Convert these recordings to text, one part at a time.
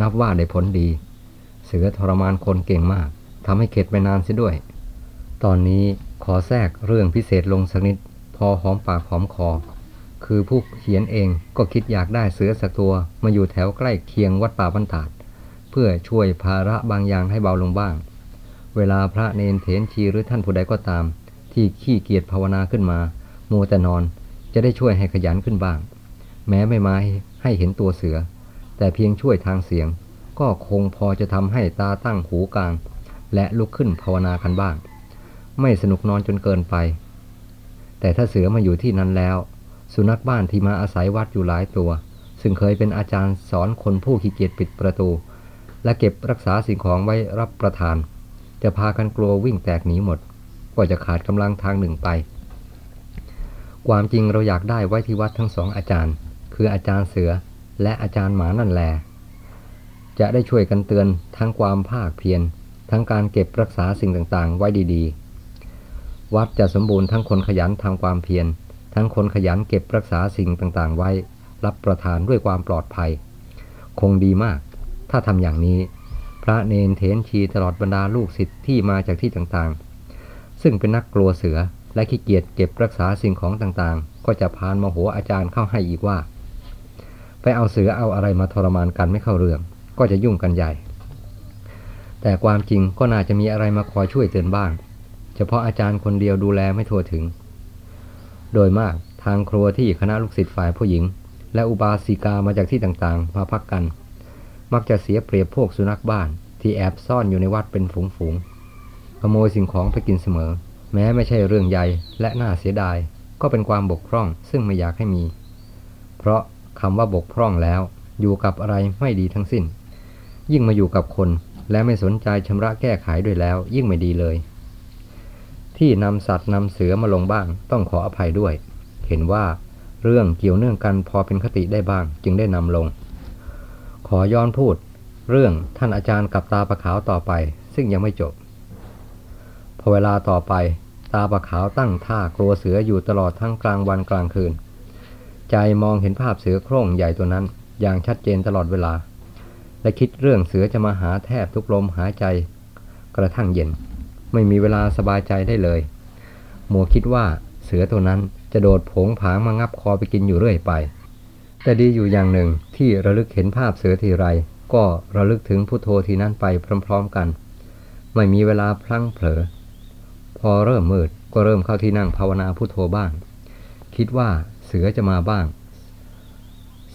นับว่าได้ผลดี เสือทรมานคนเก่งมากทำให้เข็ดไปนานเสียด้วย ตอนนี้ขอแทรกเรื่องพิเศษลงสักนิด พอหอมปากหอมคอ คือผู้เขียนเองก็คิดอยากได้เสือสักตัวมาอยู่แถวใกล้เคียงวัดป่าบรรทัดเพื่อช่วยภาระบางอย่างให้เบาลงบ้าง เวลาพระเนนเถนชีหรือท่านผู้ใดก็ตาม ที่ขี้เกียจภาวนาขึ้นมามัวแต่นอนจะได้ช่วยให้ขยันขึ้นบ้าง แม้ไม่มาให้เห็นตัวเสือ แต่เพียงช่วยทางเสียง ก็คงพอจะทำให้ตาตั้งหูกลาง และลุกขึ้นภาวนากันบ้าง ไม่สนุกนอนจนเกินไป แต่ถ้าเสือมาอยู่ที่นั้นแล้ว สุนัขบ้านที่มาอาศัยวัดอยู่หลายตัว ซึ่งเคยเป็นอาจารย์สอนคนผู้ขี้เกียจปิดประตู และเก็บรักษาสิ่งของไว้รับประทาน จะพากันกลัววิ่งแตกหนีหมดก็จะขาดกำลังทางหนึ่งไป ความจริงเราอยากได้ไว้ที่วัดทั้งสองอาจารย์ คืออาจารย์เสือ และอาจารย์หมานั่นแลจะได้ช่วยกันเตือนทั้งความภาคเพียรทั้งการเก็บรักษาสิ่งต่างๆ ไว้ดีๆ วัดจะสมบูรณ์ทั้งคนขยันทำความเพียรทั้งคนขยันเก็บรักษาสิ่งต่างๆ ไว้ รับประทานด้วยความปลอดภัย คงดีมาก ถ้าทำอย่างนี้ พระเนนเทนชีตลอดบรรดาลูกศิษย์ที่มาจากที่ต่างๆ ซึ่งเป็นนักกลัวเสือและขี้เกียจเก็บรักษาสิ่งของต่างๆ ก็จะพานมาหัวอาจารย์เข้าให้อีกว่า ไปเอาเสือเอาอะไรมาทรมานกันไม่เข้าเรื่อง ก็จะยุ่งกันใหญ่ แต่ความจริงก็น่าจะมีอะไรมาคอยช่วยเตือนบ้าง เฉพาะอาจารย์คนเดียวดูแลไม่ทั่วถึง โดยมากทางครัวที่คณะลูกศิษย์ฝ่ายผู้หญิง และอุบาสิกามาจากที่ต่างๆ มาพักกัน มักจะเสียเปรียบพวกสุนัขบ้าน ที่แอบซ่อนอยู่ในวัดเป็นฝูงๆขโมยสิ่งของไปกินเสมอ แม้ไม่ใช่เรื่องใหญ่และน่าเสียดายก็เป็นความบกพร่องซึ่งไม่อยากให้มี เพราะ คำว่าบกพร่องแล้ว อยู่กับอะไรไม่ดีทั้งสิ้น ยิ่งมาอยู่กับคนและไม่สนใจชำระแก้ไขด้วยแล้ว ยิ่งไม่ดีเลย ที่นำสัตว์นำเสือมาลงบ้างต้องขออภัยด้วย เห็นว่าเรื่องเกี่ยวเนื่องกันพอเป็นคติได้บ้าง จึงได้นำลง ขอย้อนพูด เรื่องท่านอาจารย์กับตาประขาวต่อไป ซึ่งยังไม่จบ พอเวลาต่อไป ตาประขาวตั้งท่ากลัวเสืออยู่ตลอดทั้งกลางวันกลางคืน ใจมองเห็นภาพเสือโคร่งใหญ่ตัวนั้น อย่างชัดเจนตลอดเวลา และคิดเรื่องเสือจะมาหาแทบทุกลมหายใจ กระทั่งเย็น ไม่มีเวลาสบายใจได้เลยมัวคิดว่าเสือตัวนั้นจะโดดผงผางมางับคอไปกินอยู่เรื่อยไป แต่ดีอยู่อย่างหนึ่งที่ระลึกเห็นภาพเสือทีไร ก็ระลึกถึงพุโทโธทีนั้นไปพร้อม ๆกัน ไม่มีเวลาพลั้งเผลอ พอเริ่มมืดก็เริ่มเข้าที่นั่งภาวนาพุโทโธบ้าง คิดว่า เสือจะมาบ้าง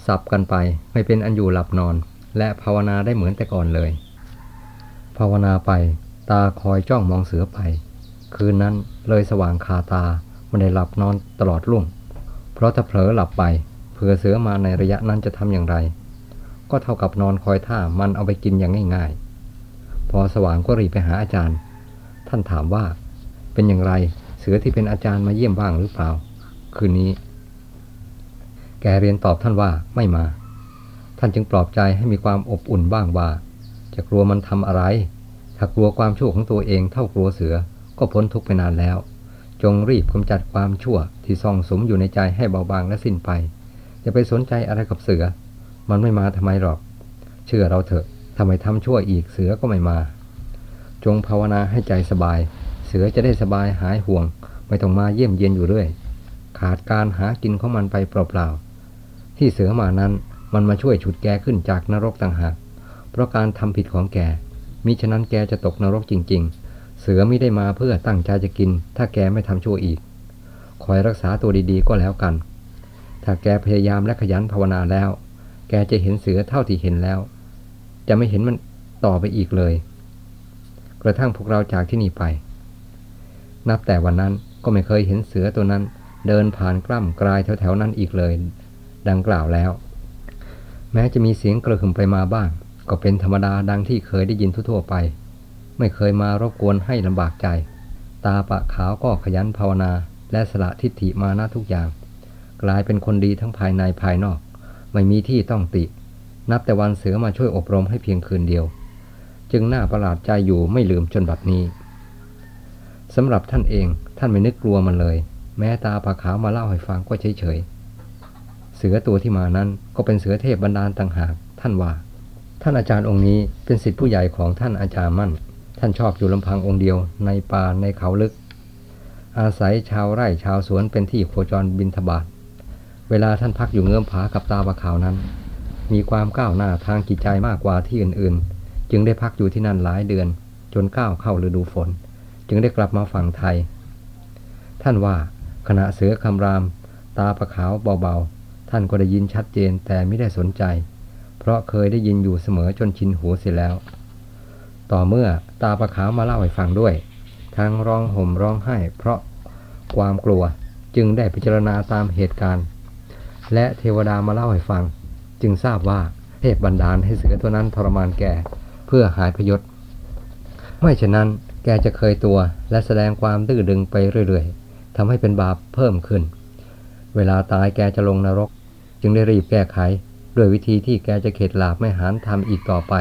สับกันไปไม่เป็นอันอยู่หลับนอน และภาวนาได้เหมือนแต่ก่อนเลย ภาวนาไปตาคอยจ้องมองเสือไป คืนนั้นเลยสว่างคาตาไม่ได้หลับนอนตลอดรุ่ง เพราะถ้าเผลอหลับไปเผื่อเสือมาในระยะนั้นจะทำอย่างไร ก็เท่ากับนอนคอยท่ามันเอาไปกินอย่างง่ายๆ พอสว่างก็รีบไปหาอาจารย์ ท่านถามว่า เป็นอย่างไรเสือที่เป็นอาจารย์มาเยี่ยมบ้างหรือเปล่า คืนนี้ แกเรียนตอบท่านว่าไม่มา ท่านจึงปลอบใจให้มีความอบอุ่นบ้างว่า จะกลัวมันทำอะไร ถ้ากลัวความชั่วของตัวเองเท่ากลัวเสือ ก็พ้นทุกข์ไปนานแล้ว จงรีบกำจัดความชั่วที่ซ่องสมอยู่ในใจให้เบาบางและสิ้นไป อย่าไปสนใจอะไรกับเสือ มันไม่มาทำไมหรอก เชื่อเราเถอะทำไมทำชั่วอีกเสือก็ไม่มา จงภาวนาให้ใจสบาย เสือจะได้สบายหายห่วง ไม่ต้องมาเยี่ยมเยียนอยู่เรื่อยขาดการหากินของมันไปเปล่าๆ ที่เสือมานั้นมันมาช่วยฉุดแกขึ้นจากนรกต่างหาก เพราะการทำผิดของแก มิฉะนั้นแกจะตกนรกจริง ๆ เสือไม่ได้มาเพื่อตั้งใจจะกิน ถ้าแกไม่ทำชั่วอีก คอยรักษาตัวดีๆก็แล้วกัน ถ้าแกพยายามและขยันภาวนาแล้ว แกจะเห็นเสือเท่าที่เห็นแล้ว จะไม่เห็นมันต่อไปอีกเลย กระทั่งพวกเราจากที่นี่ไป นับแต่วันนั้นก็ไม่เคยเห็นเสือตัวนั้น เดินผ่านกล้ำกลายแถวๆนั้นอีกเลย ดังกล่าวแล้ว แม้จะมีเสียงกระหึ่มไปมาบ้าง ก็เป็นธรรมดาดังที่เคยได้ยินทั่วๆไป ไม่เคยมารบกวนให้ลำบากใจ ตาปะขาวก็ขยันภาวนา และสละทิฏฐิมานะทุกอย่าง กลายเป็นคนดีทั้งภายในภายนอก ไม่มีที่ต้องติ นับแต่วันเสือมาช่วยอบรมให้เพียงคืนเดียว จึงน่าประหลาดใจอยู่ไม่ลืมจนบัดนี้สำหรับท่านเองท่านไม่นึกกลัวมันเลย แม้ตาปะขาวมาเล่าให้ฟังก็เฉย เสือตัวที่มานั้นก็เป็นเสือเทพบรรดาลต่างหาก ท่านว่า ท่านอาจารย์องค์นี้เป็นศิษย์ผู้ใหญ่ของท่านอาจารย์มั่น ท่านชอบอยู่ลำพังองค์เดียวในป่าในเขาลึก อาศัยชาวไร่ชาวสวนเป็นที่โคจรบินทบาทเวลาท่านพักอยู่เงื้อมผากับตาบะขาวนั้น มีความก้าวหน้าทางจิตใจมากกว่าที่อื่นๆ จึงได้พักอยู่ที่นั่นหลายเดือน จนก้าวเข้าฤดูฝน จึงได้กลับมาฝั่งไทย ท่านว่าขณะเสือคำราม ตาประขาวเบา ท่านก็ได้ยินชัดเจนแต่ไม่ได้สนใจ เพราะเคยได้ยินอยู่เสมอจนชินหูเสียแล้ว ต่อเมื่อตาประขาวมาเล่าให้ฟังด้วย ทั้งร้องห่มร้องไห้ เพราะความกลัวจึงได้พิจารณาตามเหตุการณ์ และเทวดามาเล่าให้ฟัง จึงทราบว่าเทพบันดาลให้เสือตัวนั้นทรมานแก่เพื่อหายพยศ ไม่เช่นนั้นแกจะเคยตัวและแสดงความดื้อดึงไปเรื่อยๆทำให้เป็นบาปเพิ่มขึ้น เวลาตายแกจะลงนรก จึงได้รีบแก้ไขด้วยวิธีที่แกจะเข็ดหลาบไม่หานทำอีกต่อไป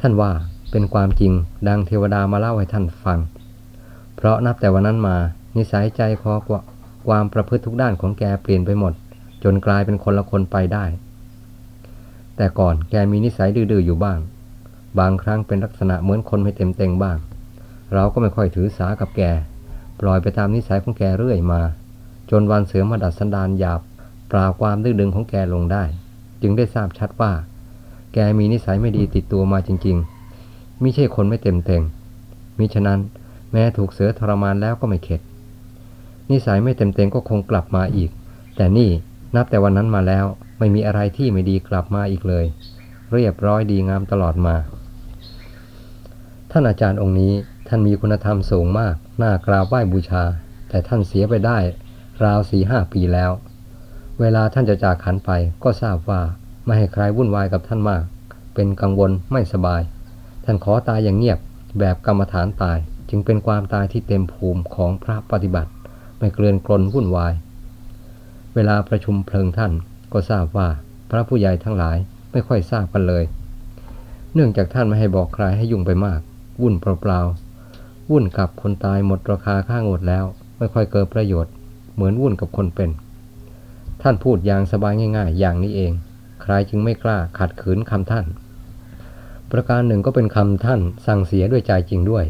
ท่านว่าเป็นความจริงดังเทวดามาเล่าให้ท่านฟัง เพราะนับแต่วันนั้นมา นิสัยใจคอกว่าความประพฤติทุกด้านของแกเปลี่ยนไปหมด จนกลายเป็นคนละคนไปได้ แต่ก่อนแกมีนิสัยดื้อๆอยู่บ้าง บางครั้งเป็นลักษณะเหมือนคนไม่เต็มเต็งบ้าง เราก็ไม่ค่อยถือสากับแก ปล่อยไปตามนิสัยของแกเรื่อยมา จนวันเสือมาดัดสันดานหยาบ ปราบความดื้อดึงของแกลงได้ จึงได้ทราบชัดว่า แกมีนิสัยไม่ดีติดตัวมาจริงๆไม่ใช่คนไม่เต็มเต็งมิฉะนั้นแม้ถูกเสือทรมานแล้วก็ไม่เข็ด นิสัยไม่เต็มเต็งก็คงกลับมาอีก แต่นี่นับแต่วันนั้นมาแล้วไม่มีอะไรที่ไม่ดีกลับมาอีกเลย เรียบร้อยดีงามตลอดมา ท่านอาจารย์องค์นี้ท่านมีคุณธรรมสูงมาก น่ากราบไหว้บูชา แต่ท่านเสียไปได้ ราวสี่ห้าปีแล้ว เวลาท่านจะจากขันไปก็ทราบว่าไม่ให้ใครวุ่นวายกับท่านมาก เป็นกังวลไม่สบาย ท่านขอตายอย่างเงียบแบบกรรมฐานตาย จึงเป็นความตายที่เต็มภูมิของพระปฏิบัติ ไม่เกลื่อนกลนวุ่นวาย เวลาประชุมเพลิงท่านก็ทราบว่าพระผู้ใหญ่ทั้งหลายไม่ค่อยทราบกันเลย เนื่องจากท่านไม่ให้บอกใครให้ยุ่งไปมาก วุ่นเปล่าๆวุ่นกับคนตายหมดราคาค่างวดแล้ว ไม่ค่อยเกิดประโยชน์ เหมือนวุ่นกับคนเป็น ท่านพูดอย่างสบายง่าย ๆ อย่างนี้เอง ใครจึงไม่กล้าขัดขืนคำท่าน ประการหนึ่งก็เป็นคำท่านสั่งเสียด้วยใจจริงด้วย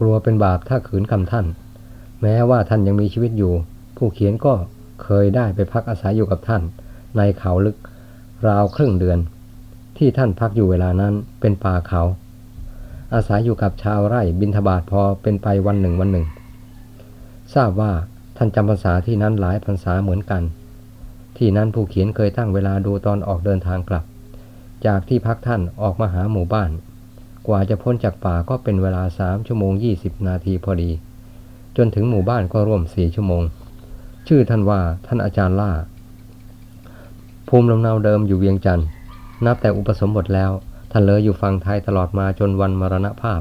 กลัวเป็นบาปถ้าขืนคำท่าน แม้ว่าท่านยังมีชีวิตอยู่ ผู้เขียนก็เคยได้ไปพักอาศัยอยู่กับท่าน ในเขาลึกราวครึ่งเดือน ที่ท่านพักอยู่เวลานั้นเป็นป่าเขา อาศัยอยู่กับชาวไร่บินทบาทพอเป็นไปวันหนึ่งวันหนึ่ง ทราบว่าท่านจำภาษาที่นั้นหลายพรรษาเหมือนกัน ที่นั้นผู้เขียนเคยตั้งเวลาดูตอนออกเดินทางกลับ จากที่พักท่านออกมาหาหมู่บ้าน กว่าจะพ้นจากป่าก็เป็นเวลาสามชั่วโมงยี่สิบนาทีพอดี จนถึงหมู่บ้านก็ร่วมสี่ชั่วโมง ชื่อท่านว่าท่านอาจารย์ล่า ภูมิลำเนาเดิมอยู่เวียงจันทร์นับแต่อุปสมบทแล้วท่านเลยอยู่ฝั่งไทยตลอดมาจนวันมรณภาพ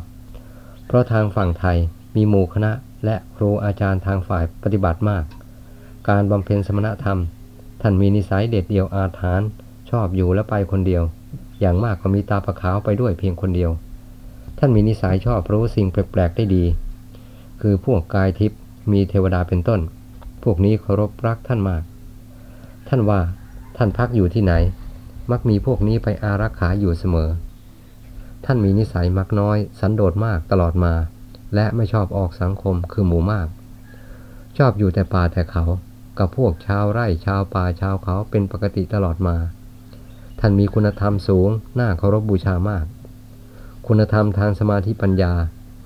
เพราะทางฝั่งไทยมีหมู่คณะและครูอาจารย์ทางฝ่ายปฏิบัติมาก การบำเพ็ญสมณธรรม ท่านมีนิสัยเด็ดเดี่ยวอาถรรพ์ชอบอยู่และไปคนเดียว อย่างมากก็มีตาประขาวไปด้วยเพียงคนเดียว ท่านมีนิสัยชอบรู้สิ่งแปลกๆได้ดี คือพวกกายทิพย์มีเทวดาเป็นต้น พวกนี้เคารพรักท่านมาก ท่านว่าท่านพักอยู่ที่ไหน มักมีพวกนี้ไปอารักขาอยู่เสมอ ท่านมีนิสัยมักน้อย สันโดษมากตลอดมา และไม่ชอบออกสังคมคือหมู่มาก ชอบอยู่แต่ป่าแต่เขา กับพวกชาวไร่ชาวป่าชาวเขาเป็นปกติตลอดมา ท่านมีคุณธรรมสูงน่าเคารพบบูชามาก คุณธรรมทางสมาธิปัญญา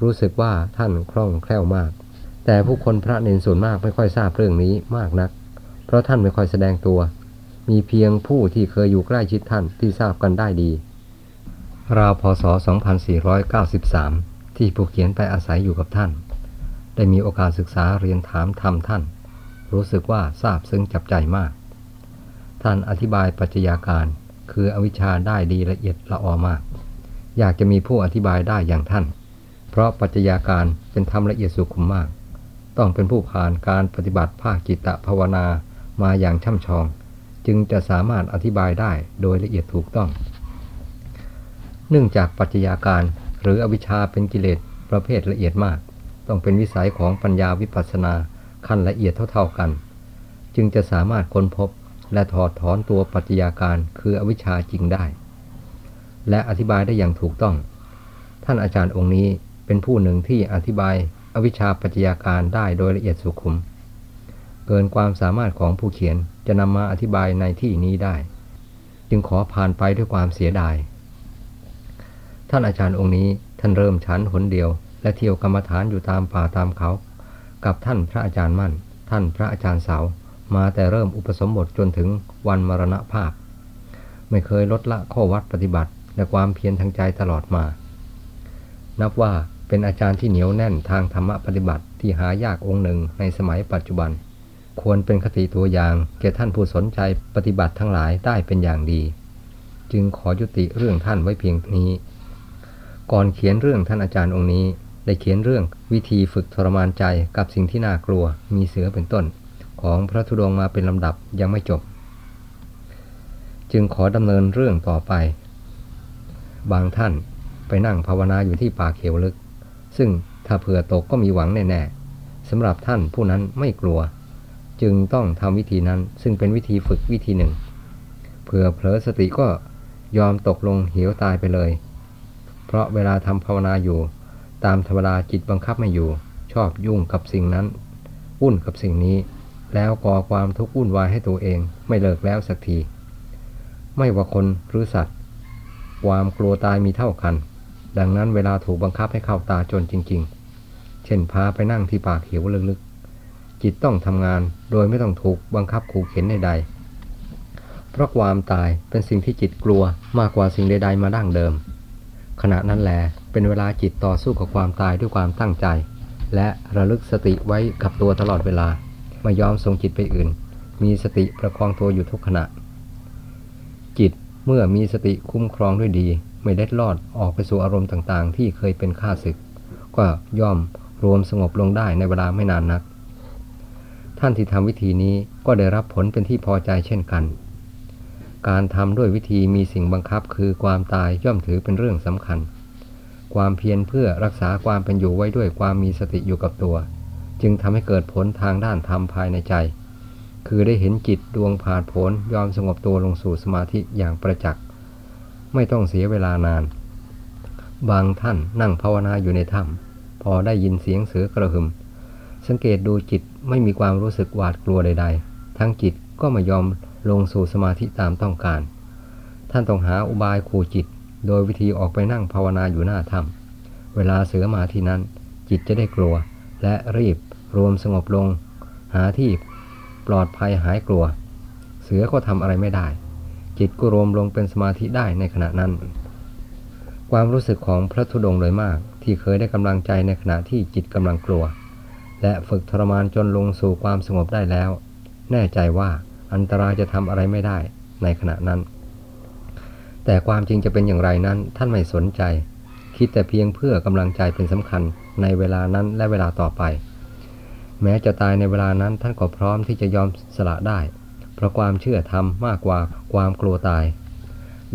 รู้สึกว่าท่านคล่องแคล่วมาก แต่ผู้คนพระเนรส่วนมากไม่ค่อยทราบเรื่องนี้มากนัก เพราะท่านไม่ค่อยแสดงตัว มีเพียงผู้ที่เคยอยู่ใกล้ชิดท่านที่ทราบกันได้ดี ราวพศ 2493 ที่ผู้เขียนไปอาศัยอยู่กับท่าน ได้มีโอกาสศึกษาเรียนถามธรรมท่าน รู้สึกว่าทราบซึ้งจับใจมาก ท่านอธิบายปัจจัยาการ คืออวิชชาได้ดีละเอียดละออมาก อยากจะมีผู้อธิบายได้อย่างท่าน เพราะปัจจัยาการเป็นธรรมละเอียดสุขุมมาก ต้องเป็นผู้ผ่านการปฏิบัติภาคจิตตภาวนามาอย่างช่ำชอง จึงจะสามารถอธิบายได้โดยละเอียดถูกต้อง เนื่องจากปัจจัยาการหรืออวิชชาเป็นกิเลสประเภทละเอียดมาก ต้องเป็นวิสัยของปัญญาวิปัสสนา ขั้นละเอียดเท่าๆกัน จึงจะสามารถค้นพบและถอดถอนตัวปัจจัยาการคืออวิชชาจริงได้ และอธิบายได้อย่างถูกต้อง ท่านอาจารย์องค์นี้เป็นผู้หนึ่งที่อธิบายอวิชชาปัจจัยาการได้โดยละเอียดสุขุม เกินความสามารถของผู้เขียนจะนำมาอธิบายในที่นี้ได้ จึงขอผ่านไปด้วยความเสียดาย ท่านอาจารย์องค์นี้ท่านเริ่มชั้นหนเดียว และเที่ยวกรรมฐานอยู่ตามป่าตามเขา กับท่านพระอาจารย์มั่น ท่านพระอาจารย์เสา มาแต่เริ่มอุปสมบทจนถึงวันมรณภาพ ไม่เคยลดละข้อวัดปฏิบัติ และความเพียรทางใจตลอดมา นับว่าเป็นอาจารย์ที่เหนียวแน่นทางธรรมปฏิบัติที่หายากองค์หนึ่งในสมัยปัจจุบัน ควรเป็นคติตัวอย่างแก่ท่านผู้สนใจปฏิบัติทั้งหลายได้เป็นอย่างดี จึงขอยุติเรื่องท่านไว้เพียงนี้ ก่อนเขียนเรื่องท่านอาจารย์องค์นี้ ได้เขียนเรื่องวิธีฝึกทรมานใจกับสิ่งที่น่ากลัวมีเสือเป็นต้น ของพระธุดงมาเป็นลำดับยังไม่จบ จึงขอดำเนินเรื่องต่อไป บางท่านไปนั่งภาวนาอยู่ที่ป่าเขียวลึก ซึ่งถ้าเผื่อตกก็มีหวังแน่ๆสำหรับท่านผู้นั้นไม่กลัว จึงต้องทำวิธีนั้นซึ่งเป็นวิธีฝึกวิธีหนึ่งเผื่อเผลอสติก็ยอมตกลงเหวตายไปเลย เพราะเวลาทำภาวนาอยู่ ตามธรรมดาจิตบังคับไม่อยู่ ชอบยุ่งกับสิ่งนั้นวุ่นกับสิ่งนี้ แล้วก่อความทุกข์วุ่นวายให้ตัวเองไม่เลิกแล้วสักที ไม่ว่าคนหรือสัตว์ ความกลัวตายมีเท่ากัน ดังนั้นเวลาถูกบังคับให้เข้าตาจนจริง ๆ เช่นพาไปนั่งที่ปากเขียวลึกๆ จิตต้องทำงานโดยไม่ต้องถูกบังคับขู่เข็นใดๆ เพราะความตายเป็นสิ่งที่จิตกลัวมากกว่าสิ่งใดๆมาดั้งเดิม ขณะนั้นแหละ เป็นเวลาจิตต่อสู้กับความตายด้วยความตั้งใจ และระลึกสติไว้กับตัวตลอดเวลา ไม่ยอมส่งจิตไปอื่น มีสติประคองตัวอยู่ทุกขณะ จิตเมื่อมีสติคุ้มครองด้วยดี ไม่เล็ดลอดออกไปสู่อารมณ์ต่างๆ ที่เคยเป็นข้าศึก ก็ย่อมรวมสงบลงได้ในเวลาไม่นานนัก ท่านที่ทำวิธีนี้ก็ได้รับผลเป็นที่พอใจเช่นกัน การทำด้วยวิธีมีสิ่งบังคับคือความตายย่อมถือเป็นเรื่องสำคัญ ความเพียรเพื่อรักษาความเป็นอยู่ไว้ด้วยความมีสติอยู่กับตัว จึงทำให้เกิดผลทางด้านธรรมภายในใจ คือได้เห็นจิตดวงผ่านผลยอมสงบตัวลงสู่สมาธิอย่างประจักษ์ไม่ต้องเสียเวลานาน บางท่านนั่งภาวนาอยู่ในถ้ำพอได้ยินเสียงเสือกระหึ่มสังเกตดูจิตไม่มีความรู้สึกหวาดกลัวใด ๆ ทั้งจิตก็ไม่ยอมลงสู่สมาธิตามต้องการ ท่านต้องหาอุบายขู่จิต โดยวิธีออกไปนั่งภาวนาอยู่หน้าถ้ำเวลาเสือมาที่นั้น จิตจะได้กลัว และรีบรวมสงบลง หาที่ปลอดภัยหายกลัว เสือก็ทำอะไรไม่ได้ จิตก็รวมลงเป็นสมาธิได้ในขณะนั้น ความรู้สึกของพระธุดงค์โดยมาก ที่เคยได้กำลังใจในขณะที่จิตกำลังกลัว และฝึกทรมานจนลงสู่ความสงบได้แล้ว แน่ใจว่าอันตรายจะทำอะไรไม่ได้ในขณะนั้น แต่ความจริงจะเป็นอย่างไรนั้นท่านไม่สนใจ คิดแต่เพียงเพื่อกำลังใจเป็นสำคัญในเวลานั้นและเวลาต่อไป แม้จะตายในเวลานั้นท่านก็พร้อมที่จะยอมสละได้ เพราะความเชื่อธรรมมากกว่าความกลัวตาย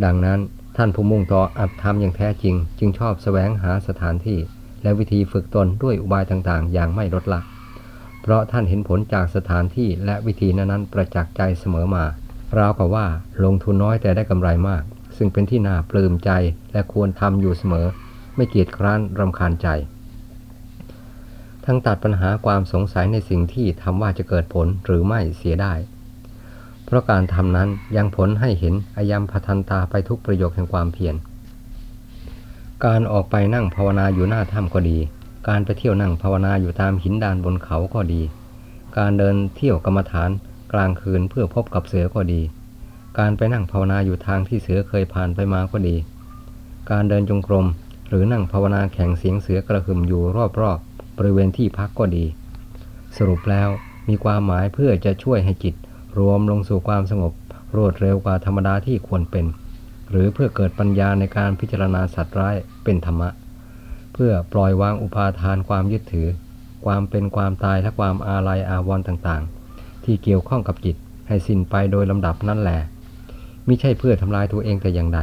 ดังนั้นท่านผู้มุ่งต่ออัตธรรมอย่างแท้จริง จึงชอบแสวงหาสถานที่ และวิธีฝึกตนด้วยอุบายต่างๆ อย่างไม่ลดละ เพราะท่านเห็นผลจากสถานที่และวิธีนั้นๆประจักษ์ใจเสมอมา ราวกับว่าลงทุนน้อยแต่ได้กำไรมาก ซึ่งเป็นที่น่าปลื้มใจและควรทำอยู่เสมอ ไม่เกียจคร้านรำคาญใจ ทั้งตัดปัญหาความสงสัยในสิ่งที่ทำว่าจะเกิดผลหรือไม่เสียได้ เพราะการทำนั้นยังผลให้เห็นอายมพทันตาไปทุกประโยคแห่งความเพียรการออกไปนั่งภาวนาอยู่หน้าถ้ำก็ดี การไปเที่ยวนั่งภาวนาอยู่ตามหินดานบนเขาก็ดี การเดินเที่ยวกรรมฐานกลางคืนเพื่อพบกับเสือก็ดี การไปนั่งภาวนาอยู่ทางที่เสือเคยผ่านไปมาก็ดี การเดินจงกรม หรือนั่งภาวนาแข่งเสียงเสือกระหึ่มอยู่รอบๆบริเวณที่พักก็ดี สรุปแล้วมีความหมายเพื่อจะช่วยให้จิต รวมลงสู่ความสงบ รวดเร็วกว่าธรรมดาที่ควรเป็น หรือเพื่อเกิดปัญญาในการพิจารณาสัตว์ร้ายเป็นธรรมะ เพื่อปล่อยวางอุปาทานความยึดถือ ความเป็นความตายและความอาลัยอาวรณ์ต่างๆ ที่เกี่ยวข้องกับจิตให้สิ้นไปโดยลำดับนั่นแหละ มิใช่เพื่อทำลายตัวเองแต่อย่างใด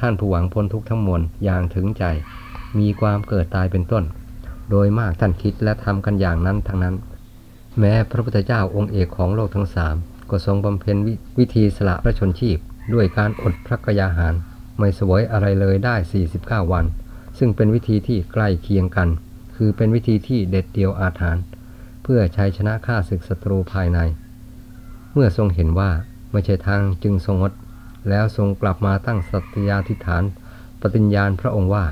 ท่านผู้หวังพ้นทุกข์ทั้งมวลอย่างถึงใจ มีความเกิดตายเป็นต้น โดยมากท่านคิดและทำกันอย่างนั้นทั้งนั้น แม้พระพุทธเจ้าองค์เอกของโลกทั้งสามก็ทรงบำเพ็ญววิธีสละพระชนชีพ ด้วยการอดพระกยาหาร ไม่สวยอะไรเลยได้ 49 วัน ซึ่งเป็นวิธีที่ใกล้เคียงกัน คือเป็นวิธีที่เด็ดเดียวอาถรรพ์เพื่อใช้ชนะข้าศึกศัตรูภายใน เมื่อทรงเห็นว่า ไม่ใช่ทางจึงทรงงด แล้วทรงกลับมาตั้งสัตยาธิฐาน ปฏิญญาณพระองค์ว่า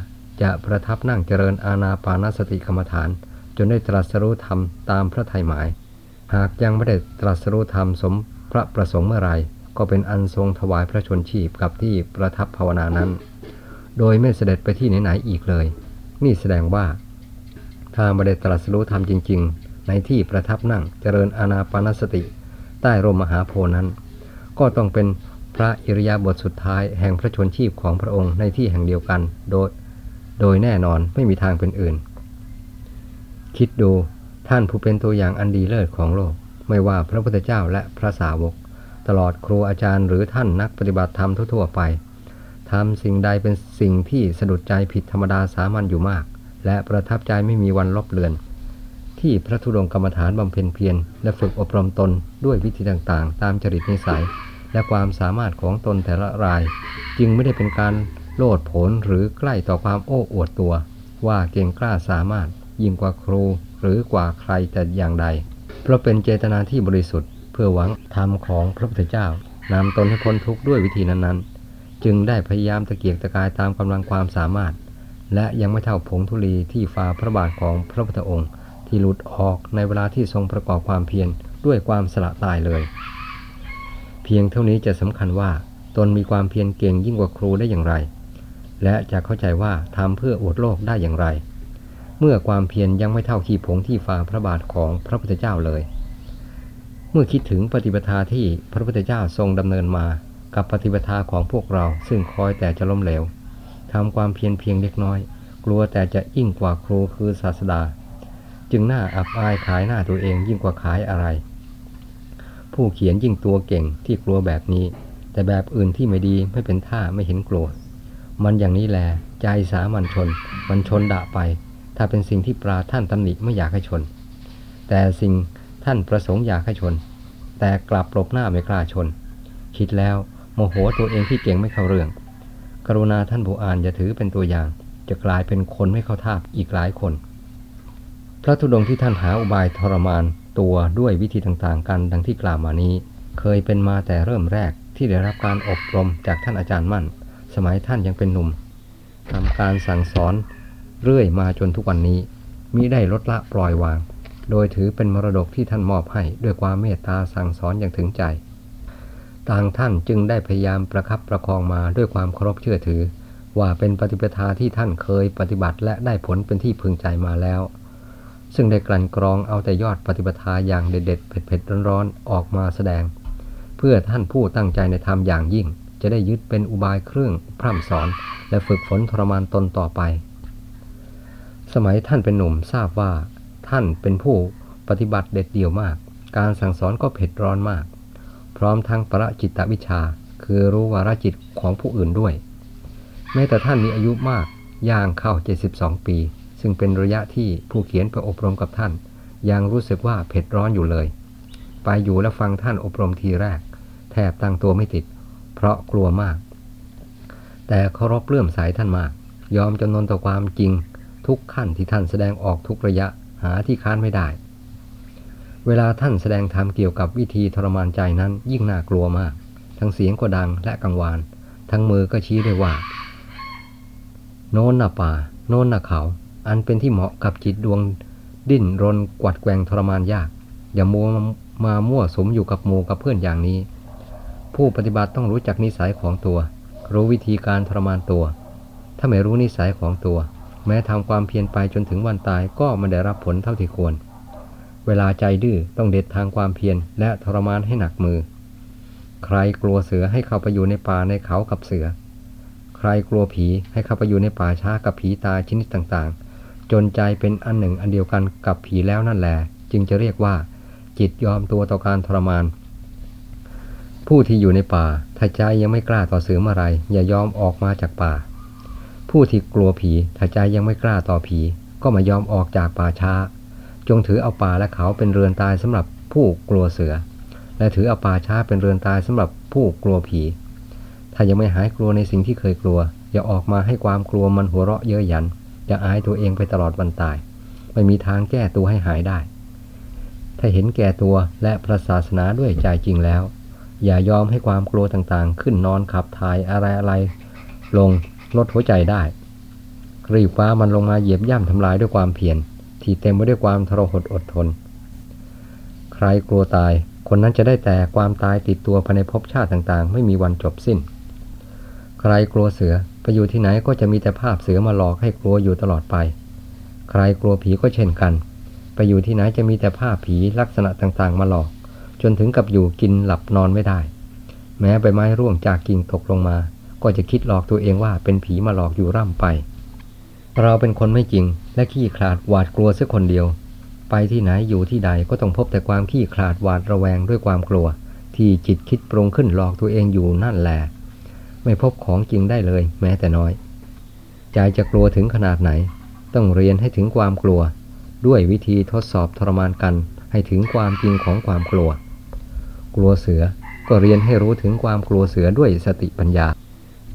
จะประทับนั่งเจริญอาณาปานสติกรรมฐาน จนได้ตรัสรู้ธรรมตามพระทัยหมาย หากยังไม่ได้ตรัสรู้ธรรมสมพระประสงค์เมื่อไรก็เป็นอันทรงถวายพระชนชีพกับที่ประทับภาวนานั้น โดยไม่เสด็จไปที่ไหนๆอีกเลย นี่แสดงว่า ถ้าไม่ได้ตรัสรู้ธรรมจริง ๆ ในที่ประทับนั่งเจริญอาณาปานสติ ใต้ร่มมหาโพนั้น ก็ต้องเป็นพระอิริยาบถสุดท้ายแห่งพระชนชีพของพระองค์ในที่แห่งเดียวกัน โดย โดยแน่นอนไม่มีทางเป็นอื่น คิดดูท่านผู้เป็นตัวอย่างอันดีเลิศของโลก ไม่ว่าพระพุทธเจ้าและพระสาวก ตลอดครูอาจารย์หรือท่านนักปฏิบัติธรรมทั่วๆไปทำสิ่งใดเป็นสิ่งที่สะดุดใจผิดธรรมดาสามัญอยู่มาก และประทับใจไม่มีวันลบเลือน ที่พระธุดงกรรมฐานบำเพ็ญเพียรและฝึกอบรมตนด้วยวิธีต่างๆ ตามจริตนิสัย และความสามารถของตนแต่ละราย จึงไม่ได้เป็นการโลดโผนหรือใกล้ต่อความโอ้อวดตัว ว่าเก่งกล้าสามารถยิ่งกว่าครูหรือกว่าใครแต่อย่างใด เพราะเป็นเจตนาที่บริสุทธิ์เพื่อหวังธรรมของพระพุทธเจ้านำตนให้พ้นทุกข์ด้วยวิธีนั้นๆ จึงได้พยายามตะเกียกตะกายตามกำลังความสามารถ และยังไม่เท่าผงธุลีที่ฝ่าพระบาทของพระพุทธองค์ ที่หลุดออกในเวลาที่ทรงประกอบความเพียรด้วยความสละตายเลย พียงเท่านี้จะสำคัญว่า ตนมีความเพียรเก่งยิ่งกว่าครูได้อย่างไร และจะเข้าใจว่าทำเพื่ออวดโลกได้อย่างไร เมื่อความเพียรยังไม่เท่าขีผงที่ฝ่าพระบาทของพระพุทธเจ้าเลย เมื่อคิดถึงปฏิปทาที่พระพุทธเจ้าทรงดำเนินมากับปฏิปทาของพวกเราซึ่งคอยแต่จะล้มเหลวทำความเพียรเพียงเล็กน้อย กลัวแต่จะยิ่งกว่าครูคือศาสดา จึงน่าอับอายขายหน้าตัวเองยิ่งกว่าขายอะไร ผู้เขียนยิ่งตัวเก่งที่กลัวแบบนี้ แต่แบบอื่นที่ไม่ดีไม่เป็นท่าไม่เห็นกลัว มันอย่างนี้แหละใจสามัญชน มันชนด่าไป ถ้าเป็นสิ่งที่ปราท่านตำหนิไม่อยากให้ชน แต่สิ่งท่านประสงค์อยากให้ชน แต่กลับปลบหน้าไม่กล้าชน คิดแล้วโมโหตัวเองที่เก่งไม่เข้าเรื่อง กรุณาท่านผู้อ่านอย่าถือเป็นตัวอย่าง จะกลายเป็นคนไม่เข้าท่าอีกหลายคน พระธุดงที่ท่านหาอุบายทรมาน ตัวด้วยวิธีต่างๆ กันดังที่กล่าวมานี้ เคยเป็นมาแต่เริ่มแรกที่ได้รับการอบรมจากท่านอาจารย์มั่น สมัยท่านยังเป็นหนุ่มทำการสั่งสอนเรื่อยมาจนทุกวันนี้มิได้ลดละปล่อยวาง โดยถือเป็นมรดกที่ท่านมอบให้ด้วยความเมตตาสั่งสอนอย่างถึงใจ ต่างท่านจึงได้พยายามประครับประคองมาด้วยความเคารพเชื่อถือ ว่าเป็นปฏิปทาที่ท่านเคยปฏิบัติและได้ผลเป็นที่พึงใจมาแล้ว ซึ่งได้กลั่นกรองเอาแต่ยอดปฏิปทาอย่างเด็ดๆเผ็ดๆร้อนๆออกมาแสดง เพื่อท่านผู้ตั้งใจในธรรมอย่างยิ่ง จะได้ยึดเป็นอุบายเครื่องพร่ำสอน และฝึกฝนทรมานตนต่อไป สมัยท่านเป็นหนุ่มทราบว่า ท่านเป็นผู้ปฏิบัติเด็ดเดี่ยวมาก การสั่งสอนก็เผ็ดร้อนมาก พร้อมทั้งประจิตวิชา คือรู้วาระจิตของผู้อื่นด้วยแม้แต่ท่านมีอายุมากย่างเข้า 72 ปี ซึ่งเป็นระยะที่ผู้เขียนไปอบรมกับท่าน ยังรู้สึกว่าเผ็ดร้อนอยู่เลย ไปอยู่และฟังท่านอบรมทีแรก แทบตั้งตัวไม่ติด เพราะกลัวมาก แต่เคารพเลื่อมใสท่านมาก ยอมจำนนต่อความจริง ทุกขั้นที่ท่านแสดงออกทุกระยะหาที่ค้านไม่ได้ เวลาท่านแสดงธรรมเกี่ยวกับวิธีทรมานใจนั้นยิ่งน่ากลัวมาก ทั้งเสียงก็ดังและกังวาน ทั้งมือก็ชี้ได้ว่า โน้นน่ะป่า โน้นน่ะเขา อันเป็นที่เหมาะกับจิตดวงดิ้นรนกวัดแกงทรมานยาก อย่ามัวมามั่วสมอยู่กับหมูกับเพื่อนอย่างนี้ ผู้ปฏิบัติต้องรู้จักนิสัยของตัว รู้วิธีการทรมานตัว ถ้าไม่รู้นิสัยของตัว แม้ทำความเพียรไปจนถึงวันตายก็ไม่ได้รับผลเท่าที่ควร เวลาใจดื้อต้องเด็ดทางความเพียรและทรมานให้หนักมือ ใครกลัวเสือให้เข้าไปอยู่ในป่าในเขากับเสือ ใครกลัวผีให้เข้าไปอยู่ในป่าช้ากับผีตายชนิดต่างๆ จนใจเป็นอันหนึ่งอันเดียวกันกับผีแล้วนั่นแหละจึงจะเรียกว่า จิตยอมตัวต่อการทรมาน ผู้ที่อยู่ในป่า ถ้าใจยังไม่กล้าต่อเสือเมื่อไรอย่ายอมออกมาจากป่า ผู้ที่กลัวผีถ้าใจยังไม่กล้าต่อผี ก็มายอมออกจากป่าช้า จงถือเอาป่าและเขาเป็นเรือนตายสำหรับผู้กลัวเสือ และถือเอาป่าช้าเป็นเรือนตายสำหรับผู้กลัวผี ถ้ายังไม่หายกลัวในสิ่งที่เคยกลัว อย่าออกมาให้ความกลัวมันหัวเราะเย้ยหยัน จะอายตัวเองไปตลอดวันตาย ไม่มีทางแก้ตัวให้หายได้ ถ้าเห็นแก่ตัวและพระศาสนาด้วยใจจริงแล้ว อย่ายอมให้ความกลัวต่างๆ ขึ้นนอนขับถ่ายอะไรอะไรลงลดหัวใจได้ รีบฟ้ามันลงมาเหยียบย่ำทำลายด้วยความเพียรที่เต็มไปด้วยความทรหดอดทน ใครกลัวตายคนนั้นจะได้แต่ความตายติดตัวภายในภพชาติต่างๆ ไม่มีวันจบสิ้น ใครกลัวเสือ อยู่ที่ไหนก็จะมีแต่ภาพเสือมาหลอกให้กลัวอยู่ตลอดไป ใครกลัวผีก็เช่นกัน ไปอยู่ที่ไหนจะมีแต่ภาพผีลักษณะต่างๆ มาหลอก จนถึงกับอยู่กินหลับนอนไม่ได้ แม้ใบไม้ร่วงจากกิ่งตกลงมา ก็จะคิดหลอกตัวเองว่าเป็นผีมาหลอกอยู่ร่ำไป เราเป็นคนไม่จริง และขี้ขลาดหวาดกลัวสักคนเดียว ไปที่ไหนอยู่ที่ใดก็ต้องพบแต่ความขี้ขลาดหวาดระแวงด้วยความกลัว ที่จิตคิดปรุงขึ้นหลอกตัวเองอยู่นั่นแหละ ไม่พบของจริงได้เลย แม้แต่น้อย ใจจะกลัวถึงขนาดไหน ต้องเรียนให้ถึงความกลัว ด้วยวิธีทดสอบทรมานกันให้ถึงความจริงของความกลัว กลัวเสือก็เรียนให้รู้ถึงความกลัวเสือด้วยสติปัญญา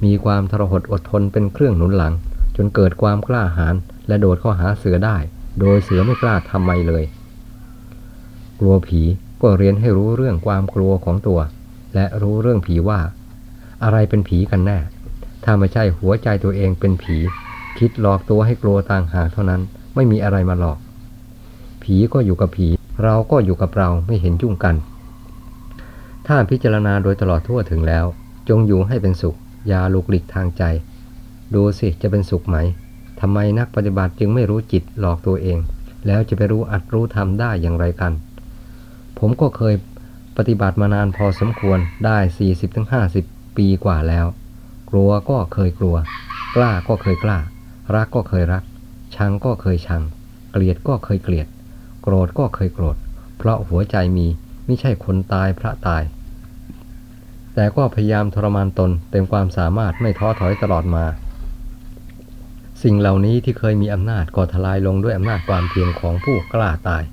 มีความทรหดอดทนเป็นเครื่องหนุนหลัง จนเกิดความกล้าหาญและโดดเข้าหาเสือได้ โดยเสือไม่กล้าทำไมเลย กลัวผีก็เรียนให้รู้เรื่องความกลัวของตัว และรู้เรื่องผีว่า อะไรเป็นผีกันแน่ ถ้าไม่ใช่หัวใจตัวเองเป็นผี คิดหลอกตัวให้กลัวต่างหากเท่านั้น ไม่มีอะไรมาหลอก ผีก็อยู่กับผี เราก็อยู่กับเราไม่เห็นยุ่งกัน ถ้าพิจารณาโดยตลอดทั่วถึงแล้ว จงอยู่ให้เป็นสุข อย่าลุกหลีกทางใจ ดูสิจะเป็นสุขไหมทำไมนักปฏิบัติจึงไม่รู้จิตหลอกตัวเอง แล้วจะไปรู้อัดรู้ทำได้อย่างไรกัน ผมก็เคยปฏิบัติมานานพอสมควรได้ 40-50 ปีกว่าแล้ว กลัวก็เคยกลัว กล้าก็เคยกล้า รักก็เคยรัก ชังก็เคยชัง เกลียดก็เคยเกลียด โกรธก็เคยโกรธ เพราะหัวใจมีไม่ใช่คนตายพระตาย แต่ก็พยายามทรมานตนเต็มความสามารถไม่ท้อถอยตลอดมา สิ่งเหล่านี้ที่เคยมีอำนาจก็ทลายลงด้วยอำนาจความเพียรของผู้กล้าตาย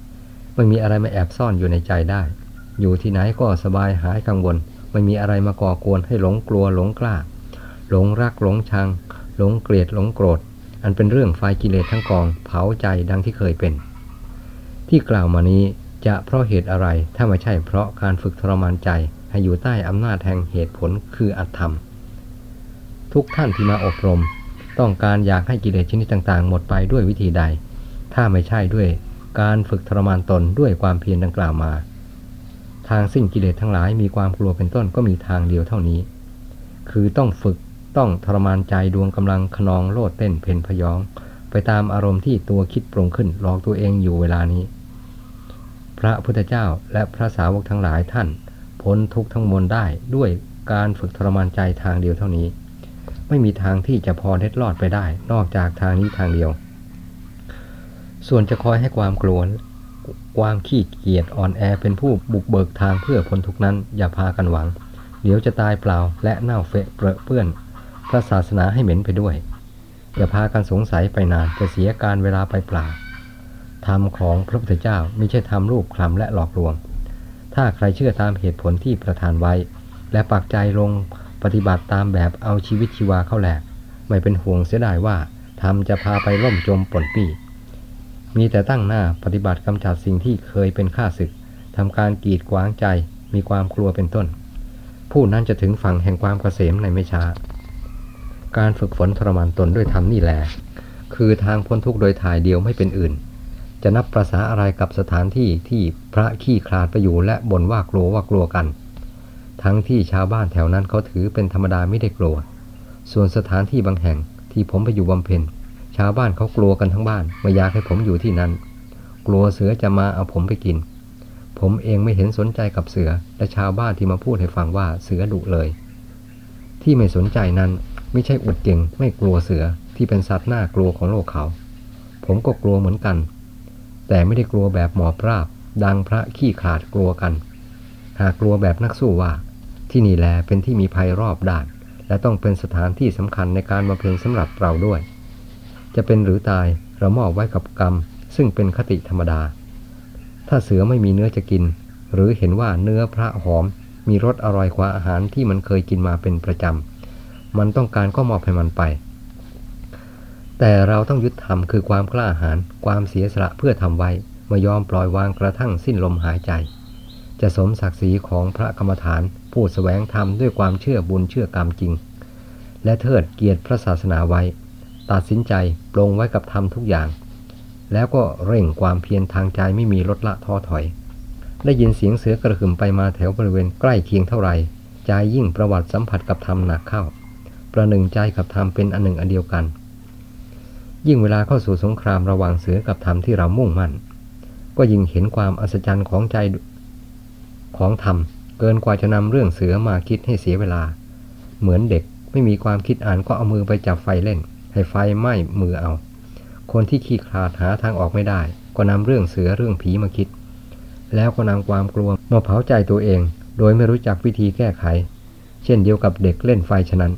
ไม่มีอะไรมาแอบซ่อนอยู่ในใจได้ อยู่ที่ไหนก็สบายหายกังวล ไม่มีอะไรมาก่อกวนให้หลงกลัวหลงกล้า หลงรักหลงชัง หลงเกลียดหลงโกรธ อันเป็นเรื่องไฟกิเลสทั้งกอง เผาใจดังที่เคยเป็น ที่กล่าวมานี้จะเพราะเหตุอะไรถ้าไม่ใช่เพราะการฝึกทรมานใจให้อยู่ใต้อำนาจแห่งเหตุผลคืออัตธรรม ทุกท่านที่มาอบรม ต้องการอยากให้กิเลสชนิดต่างๆ หมดไปด้วยวิธีใด ถ้าไม่ใช่ด้วยการฝึกทรมานตนด้วยความเพียรดังกล่าวมา ทางสิ้นกิเลสทั้งหลายมีความกลัวเป็นต้นก็มีทางเดียวเท่านี้ คือต้องฝึกต้องทรมานใจดวงกำลังขนองโลดเต้นเพนพยอง ไปตามอารมณ์ที่ตัวคิดปรุงขึ้นหลอกตัวเองอยู่เวลานี้ พระพุทธเจ้าและพระสาวกทั้งหลายท่าน พ้นทุกข์ทั้งมวลได้ด้วยการฝึกทรมานใจทางเดียวเท่านี้ ไม่มีทางที่จะพอเล็ดลอดไปได้ นอกจากทางนี้ทางเดียว ส่วนจะคอยให้ความกลัว ความขี้เกียจอ่อนแอเป็นผู้บุกเบิกทางเพื่อพ้นทุกนั้นอย่าพากันหวัง เดี๋ยวจะตายเปล่าและเน่าเฟะเปรอะเปื้อน พระศาสนาให้เหม็นไปด้วย อย่าพากันสงสัยไปนานจะเสียการเวลาไปเปล่าธรรมของพระพุทธเจ้าไม่ใช่ทำรูปคลำและหลอกลวง ถ้าใครเชื่อตามเหตุผลที่ประทานไว้ และปักใจลงปฏิบัติตามแบบเอาชีวิตชีวาเข้าแหลก ไม่เป็นห่วงเสียดายว่าธรรมจะพาไปล่มจมปนปี้ มีแต่ตั้งหน้าปฏิบัติกำจัดสิ่งที่เคยเป็นข้าศึกทำการกีดขวางใจ มีความกลัวเป็นต้น ผู้นั้นจะถึงฝั่งแห่งความเกษมในไม่ช้า การฝึกฝนทรมานตนด้วยธรรมนี่แหละคือทางพ้นทุกข์โดยถ่ายเดียวไม่เป็นอื่น จะนับประษาอะไรกับสถานที่ที่พระขี้คลาดไปอยู่และบ่นว่ากลัวว่ากลัวกัน ทั้งที่ชาวบ้านแถวนั้นเขาถือเป็นธรรมดาไม่ได้กลัว ส่วนสถานที่บางแห่งที่ผมไปอยู่บำเพ็ญ ชาวบ้านเขากลัวกันทั้งบ้านไม่อยากให้ผมอยู่ที่นั้นกลัวเสือจะมาเอาผมไปกิน ผมเองไม่เห็นสนใจกับเสือและชาวบ้านที่มาพูดให้ฟังว่าเสือดุเลย ที่ไม่สนใจนั้นไม่ใช่อวดเก่งไม่กลัวเสือที่เป็นสัตว์น่ากลัวของโลกเขา ผมก็กลัวเหมือนกัน แต่ไม่ได้กลัวแบบหมอบราบ ดังพระขี้ขาดกลัวกัน หากกลัวแบบนักสู้ว่า ที่นี่แลเป็นที่มีภัยรอบด้าน และต้องเป็นสถานที่สำคัญในการบำเพ็ญสำหรับเราด้วย จะเป็นหรือตายเรามอบไว้กับกรรม ซึ่งเป็นคติธรรมดา ถ้าเสือไม่มีเนื้อจะกิน หรือเห็นว่าเนื้อพระหอม มีรสอร่อยกว่าอาหารที่มันเคยกินมาเป็นประจำ มันต้องการก็มอบให้มันไป แต่เราต้องยึดธรรมคือความกล้าหาญความเสียสละเพื่อทำไว้ไม่ยอมปล่อยวางกระทั่งสิ้นลมหายใจ จะสมศักดิ์ศรีของพระกรรมฐาน ผู้สแสวงธรรมด้วยความเชื่อบุญเชื่อกรรมจริง และเทิดเกียรติพระศาสนาไว้ ตัดสินใจปรงไว้กับธรรมทุกอย่าง แล้วก็เร่งความเพียรทางใจไม่มีลดละท้อถอย ได้ยินเสียงเสือกระหึ่มไปมาแถวบริเวณใกล้เคียงเท่าไหร่ใจยิ่งประวัติสัมผัสกับธรรมหนักเข้า ประหนึ่งใจกับธรรมเป็นอันหนึ่งอันเดียวกัน ยิ่งเวลาเข้าสู่สงครามระหว่างเสือกับธรรมที่เรามุ่งมั่น ก็ยิ่งเห็นความอัศจรรย์ของใจของธรรมเกินกว่าจะนำเรื่องเสือมาคิดให้เสียเวลา เหมือนเด็กไม่มีความคิดอ่านก็เอามือไปจับไฟเล่น ให้ไฟไหม้มือเอา คนที่ขี้คลาดหาทางออกไม่ได้ ก็นำเรื่องเสือเรื่องผีมาคิด แล้วก็นำความกลัวมาเผาใจตัวเอง โดยไม่รู้จักวิธีแก้ไข เช่นเดียวกับเด็กเล่นไฟฉะนั้น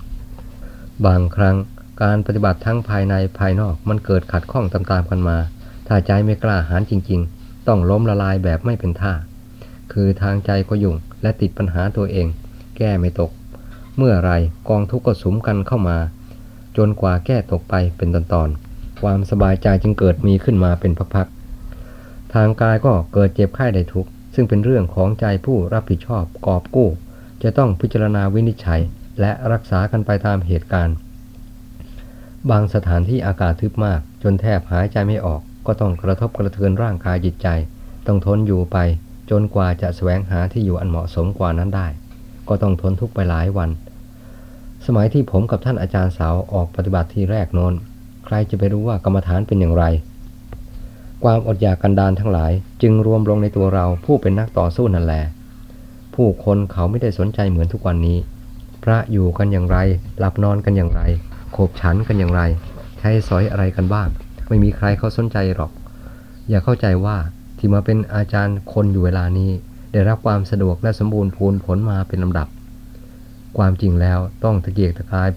บางครั้งการปฏิบัติทั้งภายในภายนอกมันเกิดขัดข้องตามๆกันมา ถ้าใจไม่กล้าหาญจริง ๆ ต้องล้มละลายแบบไม่เป็นท่า คือทางใจก็ยุ่งและติดปัญหาตัวเอง แก้ไม่ตก เมื่อไรกองทุกข์ก็สุมกันเข้ามา จนกว่าแก้ตกไปเป็นตอนๆความสบายใจจึงเกิดมีขึ้นมาเป็นพักๆ ทางกายก็เกิดเจ็บไข้ได้ทุกข์ซึ่งเป็นเรื่องของใจผู้รับผิดชอบกอบกู้ จะต้องพิจารณาวินิจฉัย และรักษากันไปตามเหตุการณ์ บางสถานที่อากาศทึบมาก จนแทบหายใจไม่ออก ก็ต้องกระทบกระเทือนร่างกายจิตใจ ต้องทนอยู่ไป จนกว่าจะแสวงหาที่อยู่อันเหมาะสมกว่านั้นได้ ก็ต้องทนทุกไปหลายวัน สมัยที่ผมกับท่านอาจารย์สาวออกปฏิบัติที่แรกโน้น ใครจะไปรู้ว่ากรรมฐานเป็นอย่างไร ความอดอยากกันดานทั้งหลาย จึงรวมลงในตัวเราผู้เป็นนักต่อสู้นั่นแหละผู้คนเขาไม่ได้สนใจเหมือนทุกวันนี้ พระอยู่กันอย่างไร หลับนอนกันอย่างไร โขบฉันกันอย่างไร ใช้สอยอะไรกันบ้าง ไม่มีใครเขาสนใจหรอก อย่าเข้าใจว่าที่มาเป็นอาจารย์คนอยู่เวลานี้ ได้รับความสะดวกและสมบูรณ์พูนผลมาเป็นลำดับ ความจริงแล้วต้องตะเกียกตะกาย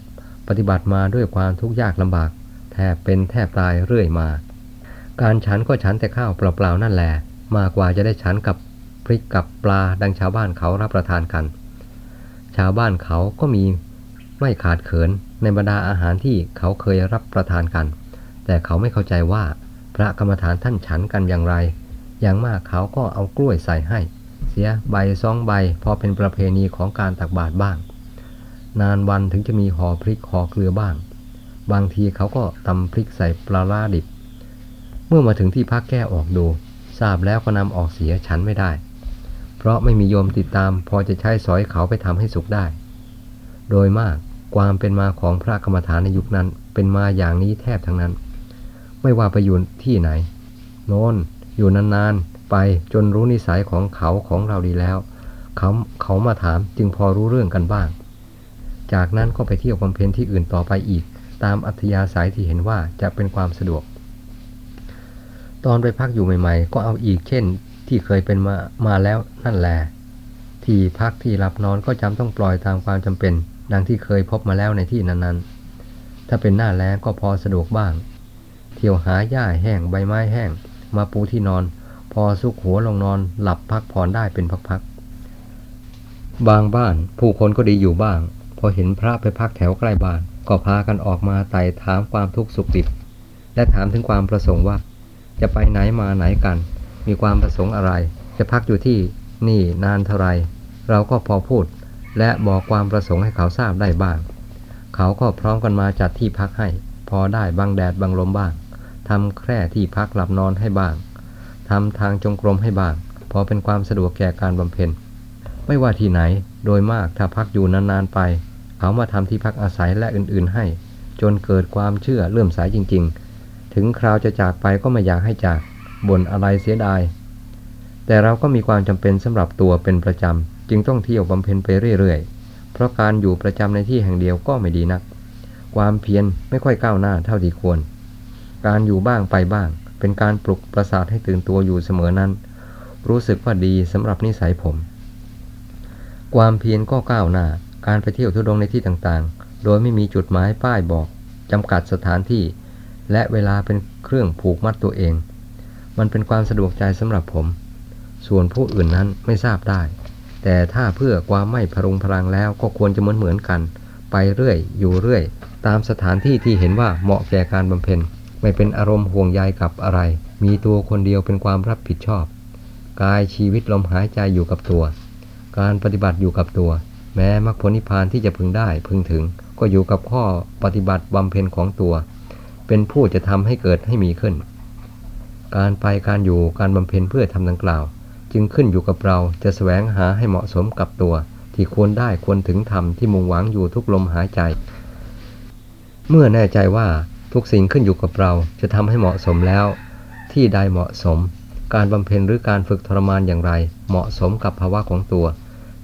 ปฏิบัติมาด้วยความทุกข์ยากลำบาก แทบเป็นแทบตายเรื่อยมา การฉันก็ฉันแต่ข้าวเปล่าๆนั่นแหละมากกว่าจะได้ฉันกับพริกกับปลาดังชาวบ้านเขารับประทานกัน ชาวบ้านเขาก็มีไม่ขาดเขินในบรรดาอาหารที่เขาเคยรับประทานกัน แต่เขาไม่เข้าใจว่าพระกรรมฐานท่านฉันกันอย่างไร อย่างมากเขาก็เอากล้วยใส่ให้ เสียใบซองใบพอเป็นประเพณีของการตักบาตรบ้าง นานวันถึงจะมีห่อพริกห่อเกลือบ้าง บางทีเขาก็ตำพริกใส่ปลาล่าดิบ เมื่อมาถึงที่พักแก้ออกดู ทราบแล้วก็นำออกเสียฉันไม่ได้ เพราะไม่มีโยมติดตามพอจะใช้สอยเขาไปทำให้สุขได้ โดยมากความเป็นมาของพระกรรมฐานในยุคนั้นเป็นมาอย่างนี้แทบทั้งนั้น ไม่ว่าไปอยู่ที่ไหน โน้นอยู่นานๆไปจนรู้นิสัยของเขาของเราดีแล้วเขาเขามาถามจึงพอรู้เรื่องกันบ้าง จากนั้นก็ไปเที่ยวบำเพ็ญที่อื่นต่อไปอีก ตามอัธยาศัยที่เห็นว่าจะเป็นความสะดวก ตอนไปพักอยู่ใหม่ๆ ก็เอาอีกเช่นที่เคยเป็นมามาแล้วนั่นแหละที่พักที่หลับนอนก็จำต้องปล่อยตามความจำเป็น ดังที่เคยพบมาแล้วในที่นั้นๆ ถ้าเป็นหน้าแล้งก็พอสะดวกบ้าง เที่ยวหาหญ้าแห้งใบไม้แห้ง มาปูที่นอน พอสุกหัวลงนอนหลับพักผ่อนได้เป็นพักๆบางบ้านผู้คนก็ดีอยู่บ้าง พอเห็นพระไปพักแถวใกล้บ้าน ก็พากันออกมาไต่ถามความทุกข์สุขดิบ และถามถึงความประสงค์ว่า จะไปไหนมาไหนกัน มีความประสงค์อะไร จะพักอยู่ที่นี่นานเท่าไร เราก็พอพูด และบอกความประสงค์ให้เขาทราบได้บ้าง เขาก็พร้อมกันมาจัดที่พักให้ พอได้บางแดดบางลมบ้างทำแคร่ที่พักหลับนอนให้บ้างทำทางจงกรมให้บ้าง พอเป็นความสะดวกแก่การบำเพ็ญ ไม่ว่าที่ไหน โดยมากถ้าพักอยู่นานๆไป เขามาทำที่พักอาศัยและอื่นๆให้ จนเกิดความเชื่อเลื่อมสายจริง ๆ ถึงคราวจะจากไปก็ไม่อยากให้จากบ่นอะไรเสียดาย แต่เราก็มีความจำเป็นสำหรับตัวเป็นประจำจึงต้องเที่ยวบำเพ็ญไปเรื่อยๆ เพราะการอยู่ประจำในที่แห่งเดียวก็ไม่ดีนัก ความเพียรไม่ค่อยก้าวหน้าเท่าที่ควร การอยู่บ้างไปบ้าง เป็นการปลุกประสาทให้ตื่นตัวอยู่เสมอนั้น รู้สึกว่าดีสำหรับนิสัยผม ความเพียรก็ก้าวหน้า การไปเที่ยวทุดงในที่ต่างๆ โดยไม่มีจุดหมายป้ายบอกจำกัดสถานที่ และเวลาเป็นเครื่องผูกมัดตัวเอง มันเป็นความสะดวกใจสำหรับผม ส่วนผู้อื่นนั้นไม่ทราบได้ แต่ถ้าเพื่อความไม่พรุงพลังแล้วก็ควรจะเหมือนเหมือนกัน ไปเรื่อย อยู่เรื่อย ตามสถานที่ที่เห็นว่าเหมาะแก่การบำเพ็ญไม่เป็นอารมณ์ห่วงใยกับอะไร มีตัวคนเดียวเป็นความรับผิดชอบ กายชีวิตลมหายใจอยู่กับตัว การปฏิบัติอยู่กับตัว แม้มรรคผลนิพพานที่จะพึงได้พึงถึง ก็อยู่กับข้อปฏิบัติบำเพ็ญของตัว เป็นผู้จะทำให้เกิดให้มีขึ้น การไปการอยู่การบำเพ็ญเพื่อทำดังกล่าว จึงขึ้นอยู่กับเราจะแสวงหาให้เหมาะสมกับตัว ที่ควรได้ควรถึงธรรมที่มุ่งหวังอยู่ทุกลมหายใจ เมื่อแน่ใจว่าทุกสิ่งขึ้นอยู่กับเราจะทำให้เหมาะสมแล้ว ที่ใดเหมาะสม การบำเพ็ญหรือการฝึกทรมานอย่างไร เหมาะสมกับภาวะของตัว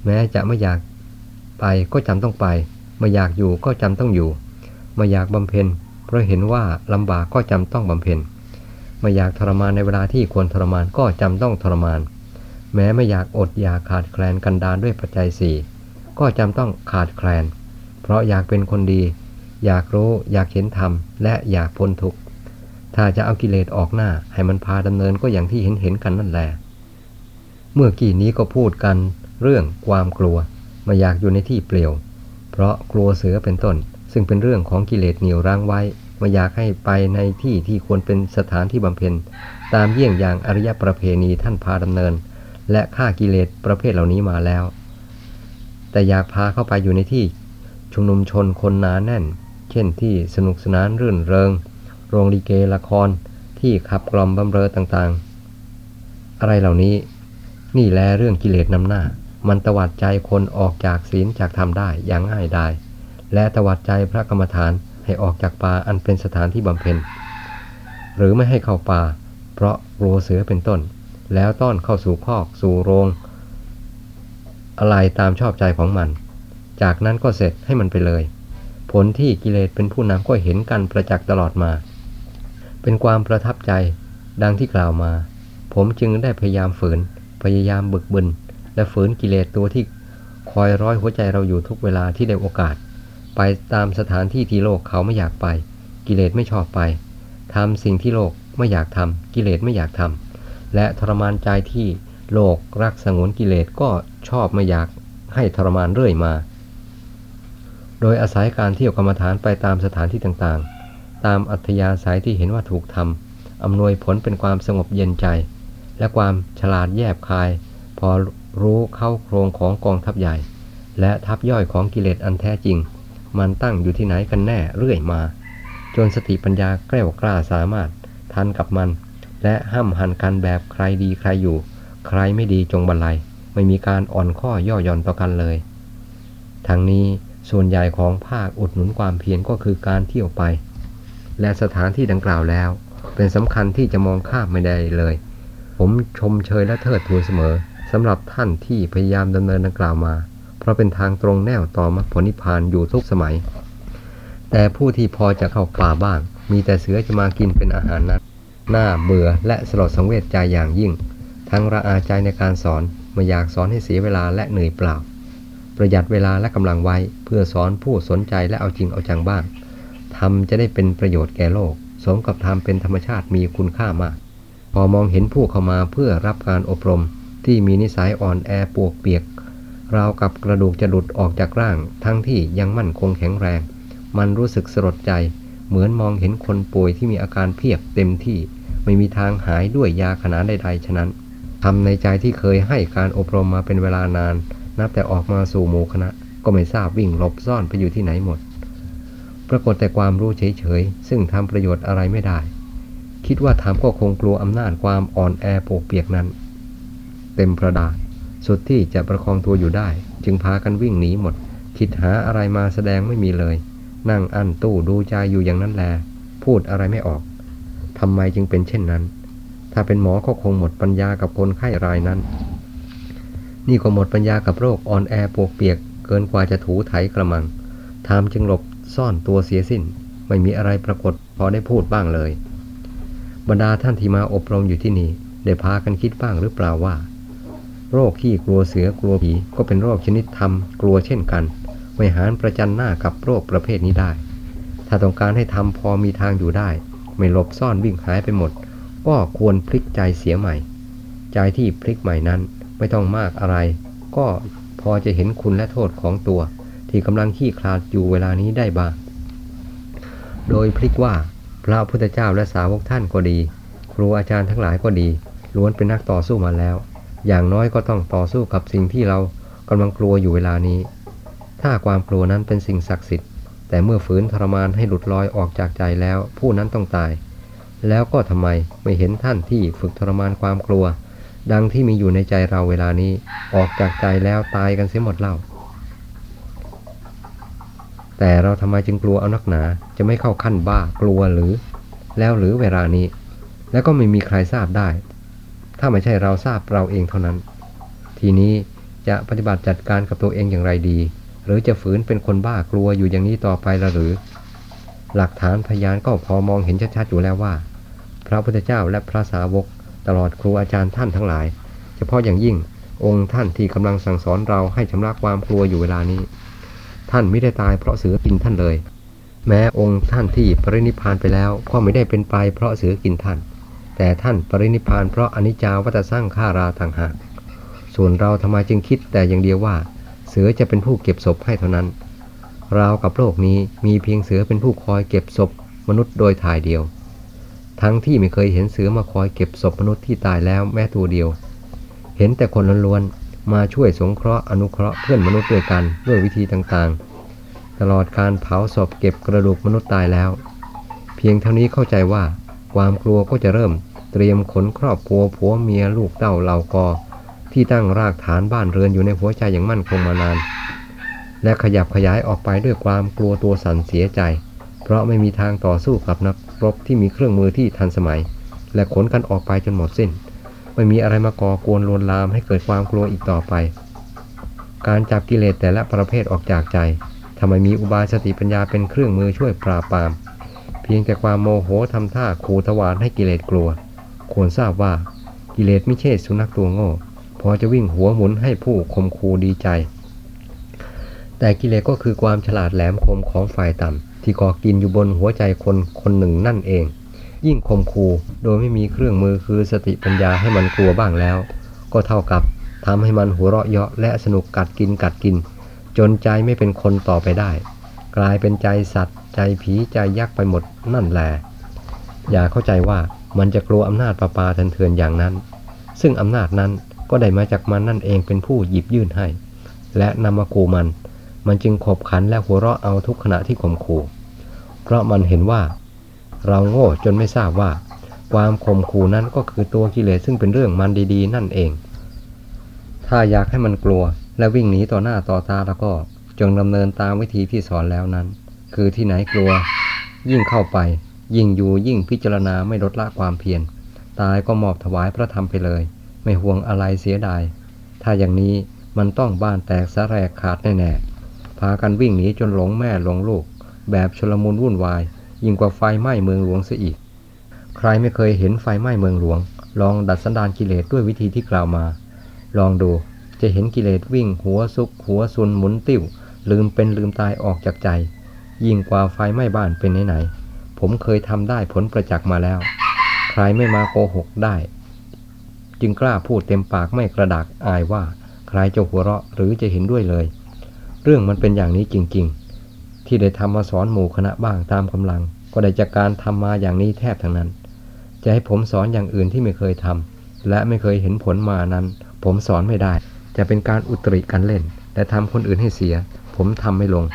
แม้จะไม่อยาก ไปก็จำต้องไป ไม่อยากอยู่ก็จำต้องอยู่ ไม่อยากบำเพ็ญ เพราะเห็นว่าลำบากก็จำต้องบำเพ็ญ ไม่อยากทรมานในเวลาที่ควรทรมานก็จำต้องทรมาน แม้ไม่อยากอดอยากขาดแคลนกันดานด้วยปัจจัยสี่ก็จำต้องขาดแคลน เพราะอยากเป็นคนดี อยากรู้อยากเห็นธรรม และอยากพ้นทุกข์ ถ้าจะเอากิเลสออกหน้าให้มันพาดำเนินก็อย่างที่เห็นเห็นกันนั่นแหละ เมื่อกี้นี้ก็พูดกันเรื่องความกลัว ไม่อยากอยู่ในที่เปลี่ยว เพราะกลัวเสือเป็นต้น ซึ่งเป็นเรื่องของกิเลสเหนียวรั้งไว้ ไม่อยากให้ไปในที่ที่ควรเป็นสถานที่บำเพ็ญ ตามเยี่ยงอย่างอริยประเพณีท่านพาดำเนิน และฆ่ากิเลสประเภทเหล่านี้มาแล้ว แต่อยากพาเข้าไปอยู่ในที่ ชุมนุมชนคนหนาแน่น เช่นที่สนุกสนานรื่นเริง โรงลิเกละคร ที่ขับกล่อมบำเรอต่างๆ อะไรเหล่านี้ นี่แลเรื่องกิเลสนำหน้า มันตวัดใจคนออกจากศีลจากธรรมได้อย่างง่ายได้และตวัดใจพระกรรมฐานให้ออกจากป่าอันเป็นสถานที่บำเพ็ญ หรือไม่ให้เข้าป่า เพราะกลัวเสือเป็นต้น แล้วต้อนเข้าสู่คอกสู่โรง อะไรตามชอบใจของมัน จากนั้นก็เสร็จให้มันไปเลย ผลที่กิเลสเป็นผู้นำก็เห็นกันประจักษ์ตลอดมา เป็นความประทับใจดังที่กล่าวมา ผมจึงได้พยายามฝืน พยายามบึกบึน และฝืนกิเลสตัวที่คอยร้อยหัวใจเราอยู่ทุกเวลาที่ได้โอกาส ไปตามสถานที่ที่โลกเขาไม่อยากไป กิเลสไม่ชอบไปทำสิ่งที่โลกไม่อยากทำกิเลสไม่อยากทำและทรมานใจที่โลกรักสงวนกิเลสก็ชอบไม่อยากให้ทรมานเรื่อยมา โดยอาศัยการเที่ยวกรรมฐานไปตามสถานที่ต่างๆ ตามอัธยาศัยที่เห็นว่าถูกทำอำนวยผลเป็นความสงบเย็นใจ และความฉลาดแยบคาย พอ รู้เข้าโครงของกองทัพใหญ่ และทัพย่อยของกิเลสอันแท้จริง มันตั้งอยู่ที่ไหนกันแน่เรื่อยมา จนสติปัญญาแกล้วกล้าสามารถทันกับมัน และห้ามหันกันแบบใครดีใครอยู่ ใครไม่ดีจงบรรลัย ไม่มีการอ่อนข้อย่อหย่อนต่อกันเลย ทั้งนี้ส่วนใหญ่ของภาคอุดหนุนความเพียรก็คือการเที่ยวไป และสถานที่ดังกล่าวแล้ว เป็นสำคัญที่จะมองข้ามไม่ได้เลย ผมชมเชยและเทิดทูนเสมอ สำหรับท่านที่พยายามดำเนินดังกล่าวมา เพราะเป็นทางตรงแนวต่อมรรคผลนิพพานอยู่ทุกสมัย แต่ผู้ที่พอจะเข้าป่าบ้าง มีแต่เสือจะมากินเป็นอาหารนั้นน่าเบื่อและสลดสังเวชใจอย่างยิ่ง ทั้งระอาใจในการสอนไม่อยากสอนให้เสียเวลาและเหนื่อยเปล่า ประหยัดเวลาและกำลังไว้เพื่อสอนผู้สนใจและเอาจริงเอาจังบ้างทำจะได้เป็นประโยชน์แก่โลก สมกับทำเป็นธรรมชาติมีคุณค่ามาก พอมองเห็นผู้เข้ามาเพื่อรับการอบรม ที่มีนิสัยอ่อนแอปวกเปียก ราวกับกระดูกจะหลุดออกจากร่าง ทั้งที่ยังมั่นคงแข็งแรง มันรู้สึกสลดใจ เหมือนมองเห็นคนป่วยที่มีอาการเพียบเต็มที่ ไม่มีทางหายด้วยยาขนาดใดๆฉะนั้นทำในใจที่เคยให้การอบรมมาเป็นเวลานาน นับแต่ออกมาสู่หมู่คณะ ก็ไม่ทราบวิ่งหลบซ่อนไปอยู่ที่ไหนหมด ปรากฏแต่ความรู้เฉยๆ ซึ่งทำประโยชน์อะไรไม่ได้ คิดว่าทำก็คงกลัวอำนาจความอ่อนแอโปกเปียกนั้น เต็มประดาสุดที่จะประคองตัวอยู่ได้ จึงพากันวิ่งหนีหมด คิดหาอะไรมาแสดงไม่มีเลย นั่งอั้นตู้ดูใจอยู่อย่างนั้นแล พูดอะไรไม่ออกทำไมจึงเป็นเช่นนั้น ถ้าเป็นหมอก็คงหมดปัญญากับคนไข้รายนั้น นี่ก็หมดปัญญากับโรคอ่อนแอปวกเปียก เกินกว่าจะถูไถกระมังทำจึงหลบซ่อนตัวเสียสิ้น ไม่มีอะไรปรากฏพอได้พูดบ้างเลย บรรดาท่านที่มาอบรมอยู่ที่นี่ ได้พากันคิดบ้างหรือเปล่าว่า โรคที่กลัวเสือกลัวผีก็เป็นโรคชนิดทำกลัวเช่นกันไม่หารประจันหน้ากับโรคประเภทนี้ได้ ถ้าต้องการให้ทำพอมีทางอยู่ได้ ไม่หลบซ่อนวิ่งหายไปหมด ก็ควรพลิกใจเสียใหม่ ใจที่พลิกใหม่นั้นไม่ต้องมากอะไร ก็พอจะเห็นคุณและโทษของตัว ที่กำลังขี้คลาดอยู่เวลานี้ได้บ้าง โดยพลิกว่าพระพุทธเจ้าและสาวกท่านก็ดี ครูอาจารย์ทั้งหลายก็ดี ล้วนเป็นนักต่อสู้มาแล้ว อย่างน้อยก็ต้องต่อสู้กับสิ่งที่เรากำลังกลัวอยู่เวลานี้ ถ้าความกลัวนั้นเป็นสิ่งศักดิ์สิทธิ์ แต่เมื่อฝืนทรมานให้หลุดลอยออกจากใจแล้ว ผู้นั้นต้องตาย แล้วก็ทำไมไม่เห็นท่านที่ฝึกทรมานความกลัว ดังที่มีอยู่ในใจเราเวลานี้ ออกจากใจแล้วตายกันเสียหมดเล่า แต่เราทำไมจึงกลัวเอานักหนา จะไม่เข้าขั้นบ้ากลัวหรือ แล้วหรือเวลานี้ แล้วก็ไม่มีใครทราบได้ ถ้าไม่ใช่เราทราบเราเองเท่านั้น ทีนี้จะปฏิบัติจัดการกับตัวเองอย่างไรดี หรือจะฝืนเป็นคนบ้ากลัวอยู่อย่างนี้ต่อไปละหรือ หลักฐานพยานก็พอมองเห็นชัดๆอยู่แล้วว่า พระพุทธเจ้าและพระสาวก ตลอดครูอาจารย์ท่านทั้งหลาย เฉพาะอย่างยิ่งองค์ท่านที่กำลังสั่งสอนเราให้ชำระความกลัวอยู่เวลานี้ ท่านไม่ได้ตายเพราะเสือกินท่านเลย แม้องค์ท่านที่ปรินิพานไปแล้วก็ไม่ได้เป็นไปเพราะเสือกินท่าน แต่ท่านปรินิพานเพราะอนิจจาวัตสร้างข้าราต่างหาก ส่วนเราทำไมจึงคิดแต่อย่างเดียวว่า เสือจะเป็นผู้เก็บศพให้เท่านั้น เรากับโลกนี้มีเพียงเสือเป็นผู้คอยเก็บศพมนุษย์โดยถ่ายเดียว ทั้งที่ไม่เคยเห็นเสือมาคอยเก็บศพมนุษย์ที่ตายแล้วแม้ตัวเดียว เห็นแต่คนล้วนๆมาช่วยสงเคราะห์อนุเคราะห์เพื่อนมนุษย์ด้วยกันด้วยวิธีต่างๆ ตลอดการเผาศพเก็บกระดูกมนุษย์ตายแล้ว เพียงเท่านี้เข้าใจว่า ความกลัวก็จะเริ่มเตรียมขนครอบครัวผัวเมียลูกเต้าเหล่ากอ ที่ตั้งรากฐานบ้านเรือนอยู่ในหัวใจอย่างมั่นคงมานาน และขยับขยายออกไปด้วยความกลัวตัวสั่นเสียใจ เพราะไม่มีทางต่อสู้กับนักรบที่มีเครื่องมือที่ทันสมัย และขนกันออกไปจนหมดสิ้น ไม่มีอะไรมาก่อกวนลวนลามให้เกิดความกลัวอีกต่อไป การจับกิเลสแต่ละประเภทออกจากใจทำไมมีอุบายสติปัญญาเป็นเครื่องมือช่วยปราบปราม เพียงแต่ความโมโหทำท่าขู่ทวารให้กิเลสกลัว ควรทราบว่ากิเลสไม่ใช่สุนัขตัวโง่ พอจะวิ่งหัวหมุนให้ผู้คมคูดีใจ แต่กิเลสก็คือความฉลาดแหลมคมของฝ่ายต่ำที่ก่อกินอยู่บนหัวใจคนคนหนึ่งนั่นเอง ยิ่งคมคูโดยไม่มีเครื่องมือคือสติปัญญาให้มันกลัวบ้างแล้ว ก็เท่ากับทำให้มันหัวเราะเยาะและสนุกกัดกินกัดกิน จนใจไม่เป็นคนต่อไปได้ กลายเป็นใจสัตว์ ใจผีใจยักษ์ไปหมดนั่นแหละอย่าเข้าใจว่ามันจะกลัวอำนาจประปาเถื่อนอย่างนั้น ซึ่งอำนาจนั้นก็ได้มาจากมันนั่นเองเป็นผู้หยิบยื่นให้ และนำมาขู่มัน มันจึงขบขันและหัวเราะเอาทุกขณะที่ข่มขู่เพราะมันเห็นว่า เราโง่จนไม่ทราบว่า ความข่มขู่นั้นก็คือตัวกิเลสซึ่งเป็นเรื่องมันดีๆ นั่นเอง ถ้าอยากให้มันกลัวและวิ่งหนีต่อหน้าต่อตาแล้วก็จงดำเนินตามวิธีที่สอนแล้วนั้น คือที่ไหนกลัว ยิ่งเข้าไป ยิ่งอยู่ยิ่งพิจารณาไม่ลดละความเพียรตายก็มอบถวายพระธรรมไปเลย ไม่ห่วงอะไรเสียดาย ถ้าอย่างนี้มันต้องบ้านแตกสะแรกขาดแน่ๆ พากันวิ่งหนีจนหลงแม่หลงลูก แบบชลมุนวุ่นวาย ยิ่งกว่าไฟไหม้เมืองหลวงเสียอีก ใครไม่เคยเห็นไฟไหม้เมืองหลวง ลองดัดสันดานกิเลสด้วยวิธีที่กล่าวมา ลองดูจะเห็นกิเลสวิ่งหัวซุกหัวซุนหมุนติ้ว ลืมเป็นลืมตายออกจากใจ ยิ่งกว่าไฟไหม้บ้านเป็นไหนๆผมเคยทำได้ผลประจักษ์มาแล้ว ใครไม่มาโกหกได้ จึงกล้าพูดเต็มปากไม่กระดากอายว่าใครจะหัวเราะหรือจะเห็นด้วยเลย เรื่องมันเป็นอย่างนี้จริงๆ ที่ได้ทำมาสอนหมู่คณะบ้างตามกำลัง ก็ได้จากการทำมาอย่างนี้แทบทั้งนั้น จะให้ผมสอนอย่างอื่นที่ไม่เคยทำและไม่เคยเห็นผลมานั้น ผมสอนไม่ได้ จะเป็นการอุตริกันเล่น และทำคนอื่นให้เสีย ผมทำไม่ลง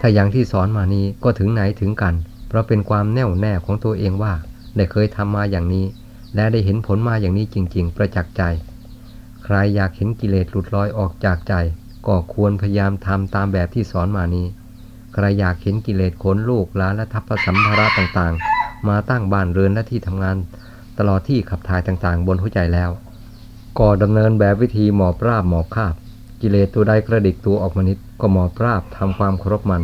ถ้าอย่างที่สอนมานี้ก็ถึงไหนถึงกัน เพราะเป็นความแน่วแน่ของตัวเองว่า ได้เคยทำมาอย่างนี้ และได้เห็นผลมาอย่างนี้จริง ๆ ประจักษ์ใจ ใครอยากเห็นกิเลสหลุดลอยออกจากใจ ก็ควรพยายามทำตามแบบที่สอนมานี้ใครอยากเห็นกิเลสขนลูกหลานและทัพสัมภาระต่างๆ มาตั้งบ้านเรือนและที่ทำงาน ตลอดที่ขับถ่ายต่างๆ บนหัวใจแล้ว ก็ดำเนินแบบวิธีหมอบราบหมอบคาบ กิเลสตัวใดกระดิกตัวออกมานิด ก็หมอบราบทำความเคารพมัน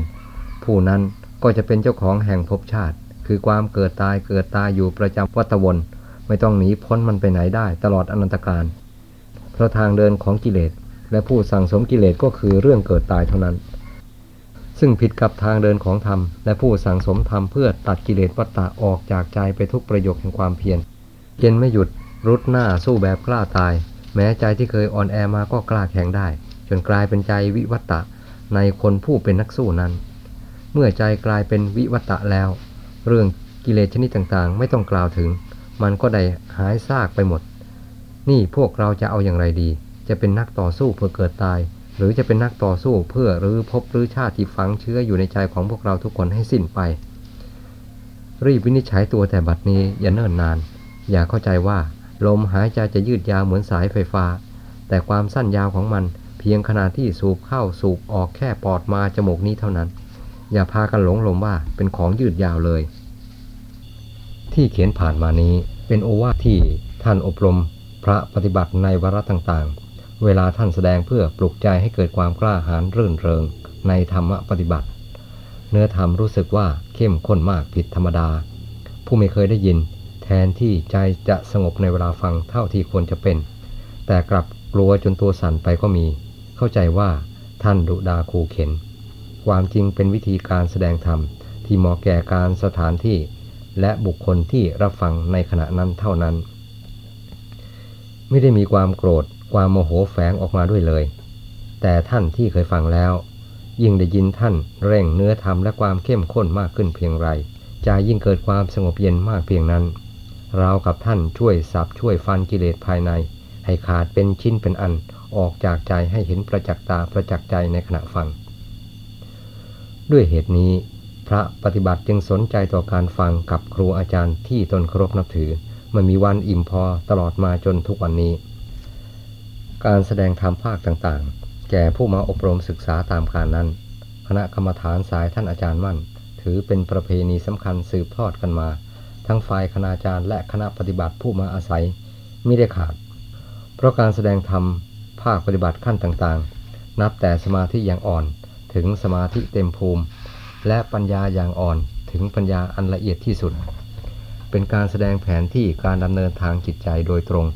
ผู้นั้นก็จะเป็นเจ้าของแห่งภพชาติ คือความเกิดตายเกิดตายอยู่ประจำวัฏวน ไม่ต้องหนีพ้นมันไปไหนได้ตลอดอนันตการ เพราะทางเดินของกิเลส และผู้สั่งสมกิเลสก็คือเรื่องเกิดตายเท่านั้น ซึ่งผิดกับทางเดินของธรรม และผู้สั่งสมธรรมเพื่อตัดกิเลสวัฏฏะออกจากใจไปทุกประโยคแห่งความเพียรเพียรไม่หยุดรุดหน้าสู้แบบกล้าตาย แม้ใจที่เคยอ่อนแอมาก็กล้าแข็งได้ จนกลายเป็นใจวิวัตตะ ในคนผู้เป็นนักสู้นั้น เมื่อใจกลายเป็นวิวัตะแล้ว เรื่องกิเลสชนิดต่างๆ ไม่ต้องกล่าวถึง มันก็ได้หายซากไปหมด นี่พวกเราจะเอาอย่างไรดี จะเป็นนักต่อสู้เพื่อเกิดตาย หรือจะเป็นนักต่อสู้เพื่อรื้อพบรื้อชาติที่ฝังเชื้ออยู่ในใจของพวกเราทุกคนให้สิ้นไป รีบวินิจฉัยตัวแต่บัดนี้อย่าเนิ่นนาน อย่าเข้าใจว่าลมหายใจจะยืดยาวเหมือนสายไฟฟ้า แต่ความสั้นยาวของมัน เพียงขณะที่สูบเข้าสูบออกแค่ปอดมาจมูกนี้เท่านั้น อย่าพากันหลงหลมว่าเป็นของยืดยาวเลย ที่เขียนผ่านมานี้เป็นโอวาทที่ท่านอบรมพระปฏิบัติในวาระต่างๆ เวลาท่านแสดงเพื่อปลุกใจให้เกิดความกล้าหาญรื่นเริงในธรรมปฏิบัติ เนื้อธรรมรู้สึกว่าเข้มข้นมากผิดธรรมดา ผู้ไม่เคยได้ยิน แทนที่ใจจะสงบในเวลาฟังเท่าที่ควรจะเป็น แต่กลับกลัวจนตัวสั่นไปก็มี เข้าใจว่าท่านดุดาคูเข็น ความจริงเป็นวิธีการแสดงธรรมที่เหมาะแก่การสถานที่ และบุคคลที่รับฟังในขณะนั้นเท่านั้น ไม่ได้มีความโกรธความโมโหแฝงออกมาด้วยเลย แต่ท่านที่เคยฟังแล้ว ยิ่งได้ยินท่านเร่งเนื้อธรรมและความเข้มข้นมากขึ้นเพียงไรใจยิ่งเกิดความสงบเย็นมากเพียงนั้นเรากับท่านช่วยสับช่วยฟันกิเลสภายใน ให้ขาดเป็นชิ้นเป็นอัน ออกจากใจให้เห็นประจักษ์ตาประจักษ์ใจในขณะฟัง ด้วยเหตุนี้พระปฏิบัติจึงสนใจต่อการฟังกับครูอาจารย์ที่ตนเคารพนับถือมันมีวันอิ่มพอตลอดมาจนทุกวันนี้ การแสดงธรรมภาคต่างๆ แก่ผู้มาอบรมศึกษาตามการนั้น คณะกรรมฐานสายท่านอาจารย์มั่น ถือเป็นประเพณีสำคัญสืบทอดกันมา ทั้งฝ่ายคณาจารย์และคณะปฏิบัติผู้มาอาศัยไม่ได้ขาด เพราะการแสดงธรรม ภาคปฏิบัติขั้นต่างๆ นับแต่สมาธิอย่างอ่อนถึงสมาธิเต็มภูมิ และปัญญาอย่างอ่อนถึงปัญญาอันละเอียดที่สุด เป็นการแสดงแผนที่การดำเนินทางจิตใจโดยตรง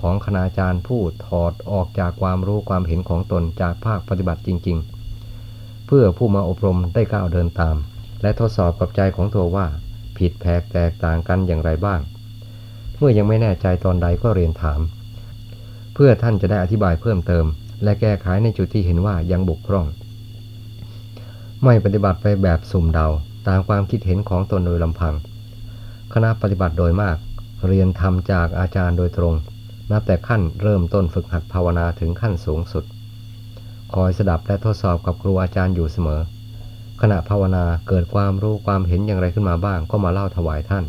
ของคณาจารย์ผู้ถอดออกจากความรู้ความเห็นของตนจากภาคปฏิบัติจริง ๆ เพื่อผู้มาอบรมได้ก้าวเดินตาม และทดสอบกับใจของตัวว่า ผิดแผกแตกต่างกันอย่างไรบ้าง เมื่อยังไม่แน่ใจตอนใดก็เรียนถาม เพื่อท่านจะได้อธิบายเพิ่มเติม และแก้ไขในจุดที่เห็นว่ายังบกพร่อง ไม่ปฏิบัติไปแบบสุ่มเดาตามความคิดเห็นของตนโดยลำพัง คณะปฏิบัติโดยมาก เรียนทำจากอาจารย์โดยตรง นับแต่ขั้นเริ่มต้นฝึกหัดภาวนาถึงขั้นสูงสุด คอยสดับและทดสอบกับครูอาจารย์อยู่เสมอ ขณะภาวนาเกิดความรู้ความเห็นอย่างไรขึ้นมาบ้าง ก็มาเล่าถวายท่าน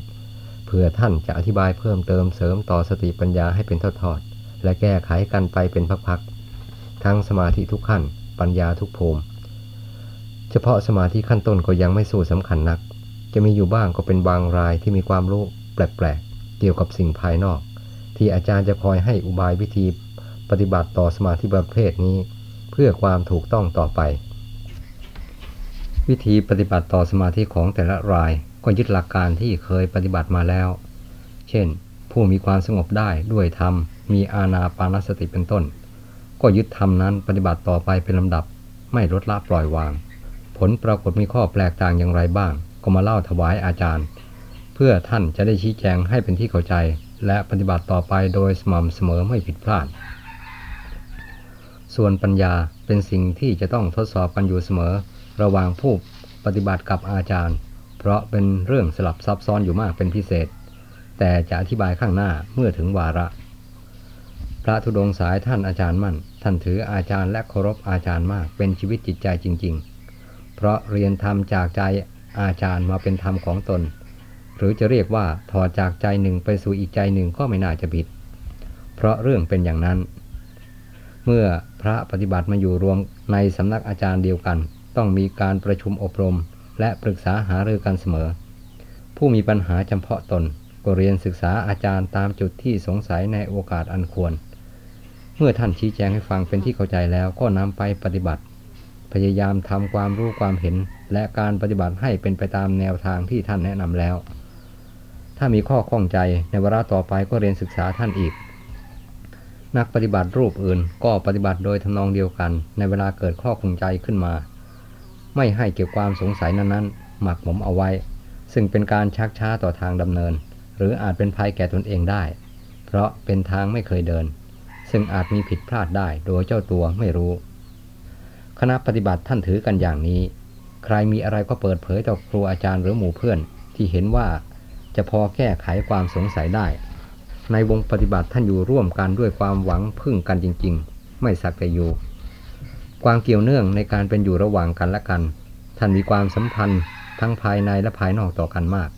เพื่อท่านจะอธิบายเพิ่มเติมเสริมต่อสติปัญญาให้เป็นทอดๆ และแก้ไขกันไปเป็นพักๆ ทั้งสมาธิทุกขั้น ปัญญาทุกภูมิ เฉพาะสมาธิขั้นต้นก็ยังไม่สู้สำคัญนัก จะมีอยู่บ้างก็เป็นบางรายที่มีความรู้แปลกๆ เกี่ยวกับสิ่งภายนอก ที่อาจารย์จะคอยให้อุบายวิธีปฏิบัติต่อสมาธิประเภทนี้ เพื่อความถูกต้องต่อไป วิธีปฏิบัติต่อสมาธิของแต่ละรายก็ยึดหลักการที่เคยปฏิบัติมาแล้ว เช่น ผู้มีความสงบได้ด้วยธรรม มีอาณาปานสติเป็นต้น ก็ยึดธรรมนั้นปฏิบัติต่อไปเป็นลำดับ ไม่ลดละปล่อยวาง ผลปรากฏมีข้อแปลกต่างอย่างไรบ้าง ก็มาเล่าถวายอาจารย์ เพื่อท่านจะได้ชี้แจงให้เป็นที่เข้าใจ และปฏิบัติต่อไปโดยสม่ำเสมอไม่ผิดพลาด ส่วนปัญญาเป็นสิ่งที่จะต้องทดสอบกันอยู่เสมอ ระหว่างผู้ปฏิบัติกับอาจารย์ เพราะเป็นเรื่องสลับซับซ้อนอยู่มากเป็นพิเศษ แต่จะอธิบายข้างหน้าเมื่อถึงวาระ ระธุดงค์สายท่านอาจารย์มั่น ท่านถืออาจารย์และเคารพอาจารย์มาก เป็นชีวิตจิตใจจริง ๆ เพราะเรียนธรรมจากใจอาจารย์มาเป็นธรรมของตน หรือจะเรียกว่าถอดจากใจหนึ่งไปสู่อีกใจหนึ่งก็ไม่น่าจะผิด เพราะเรื่องเป็นอย่างนั้น เมื่อพระปฏิบัติมาอยู่รวมในสำนักอาจารย์เดียวกัน ต้องมีการประชุมอบรม และปรึกษาหารือกันเสมอ ผู้มีปัญหาจำเพาะตนก็เรียนศึกษาอาจารย์ตามจุดที่สงสัยในโอกาสอันควร เมื่อท่านชี้แจงให้ฟังเป็นที่เข้าใจแล้วก็นำไปปฏิบัติ พยายามทำความรู้ความเห็น และการปฏิบัติให้เป็นไปตามแนวทางที่ท่านแนะนำแล้ว ถ้ามีข้อข้องใจในเวลาต่อไปก็เรียนศึกษาท่านอีก นักปฏิบัติรูปอื่นก็ปฏิบัติโดยทำนองเดียวกัน ในเวลาเกิดข้อข้องใจขึ้นมา ไม่ให้เกี่ยวความสงสัยนั้นๆ หมักหมมเอาไว้ ซึ่งเป็นการชักช้าต่อทางดำเนิน หรืออาจเป็นภัยแก่ตนเองได้ เพราะเป็นทางไม่เคยเดิน ซึ่งอาจมีผิดพลาดได้โดยเจ้าตัวไม่รู้ คณะปฏิบัติท่านถือกันอย่างนี้ ใครมีอะไรก็เปิดเผยต่อครูอาจารย์หรือหมู่เพื่อนที่เห็นว่าจะพอแก้ไขความสงสัยได้ ในวงปฏิบัติท่านอยู่ร่วมกันด้วยความหวังพึ่งกันจริง ๆ ไม่สักแต่อยู่ ความเกี่ยวเนื่องในการเป็นอยู่ระหว่างกันและกัน ท่านมีความสัมพันธ์ทั้งภายในและภายนอกต่อกันมาก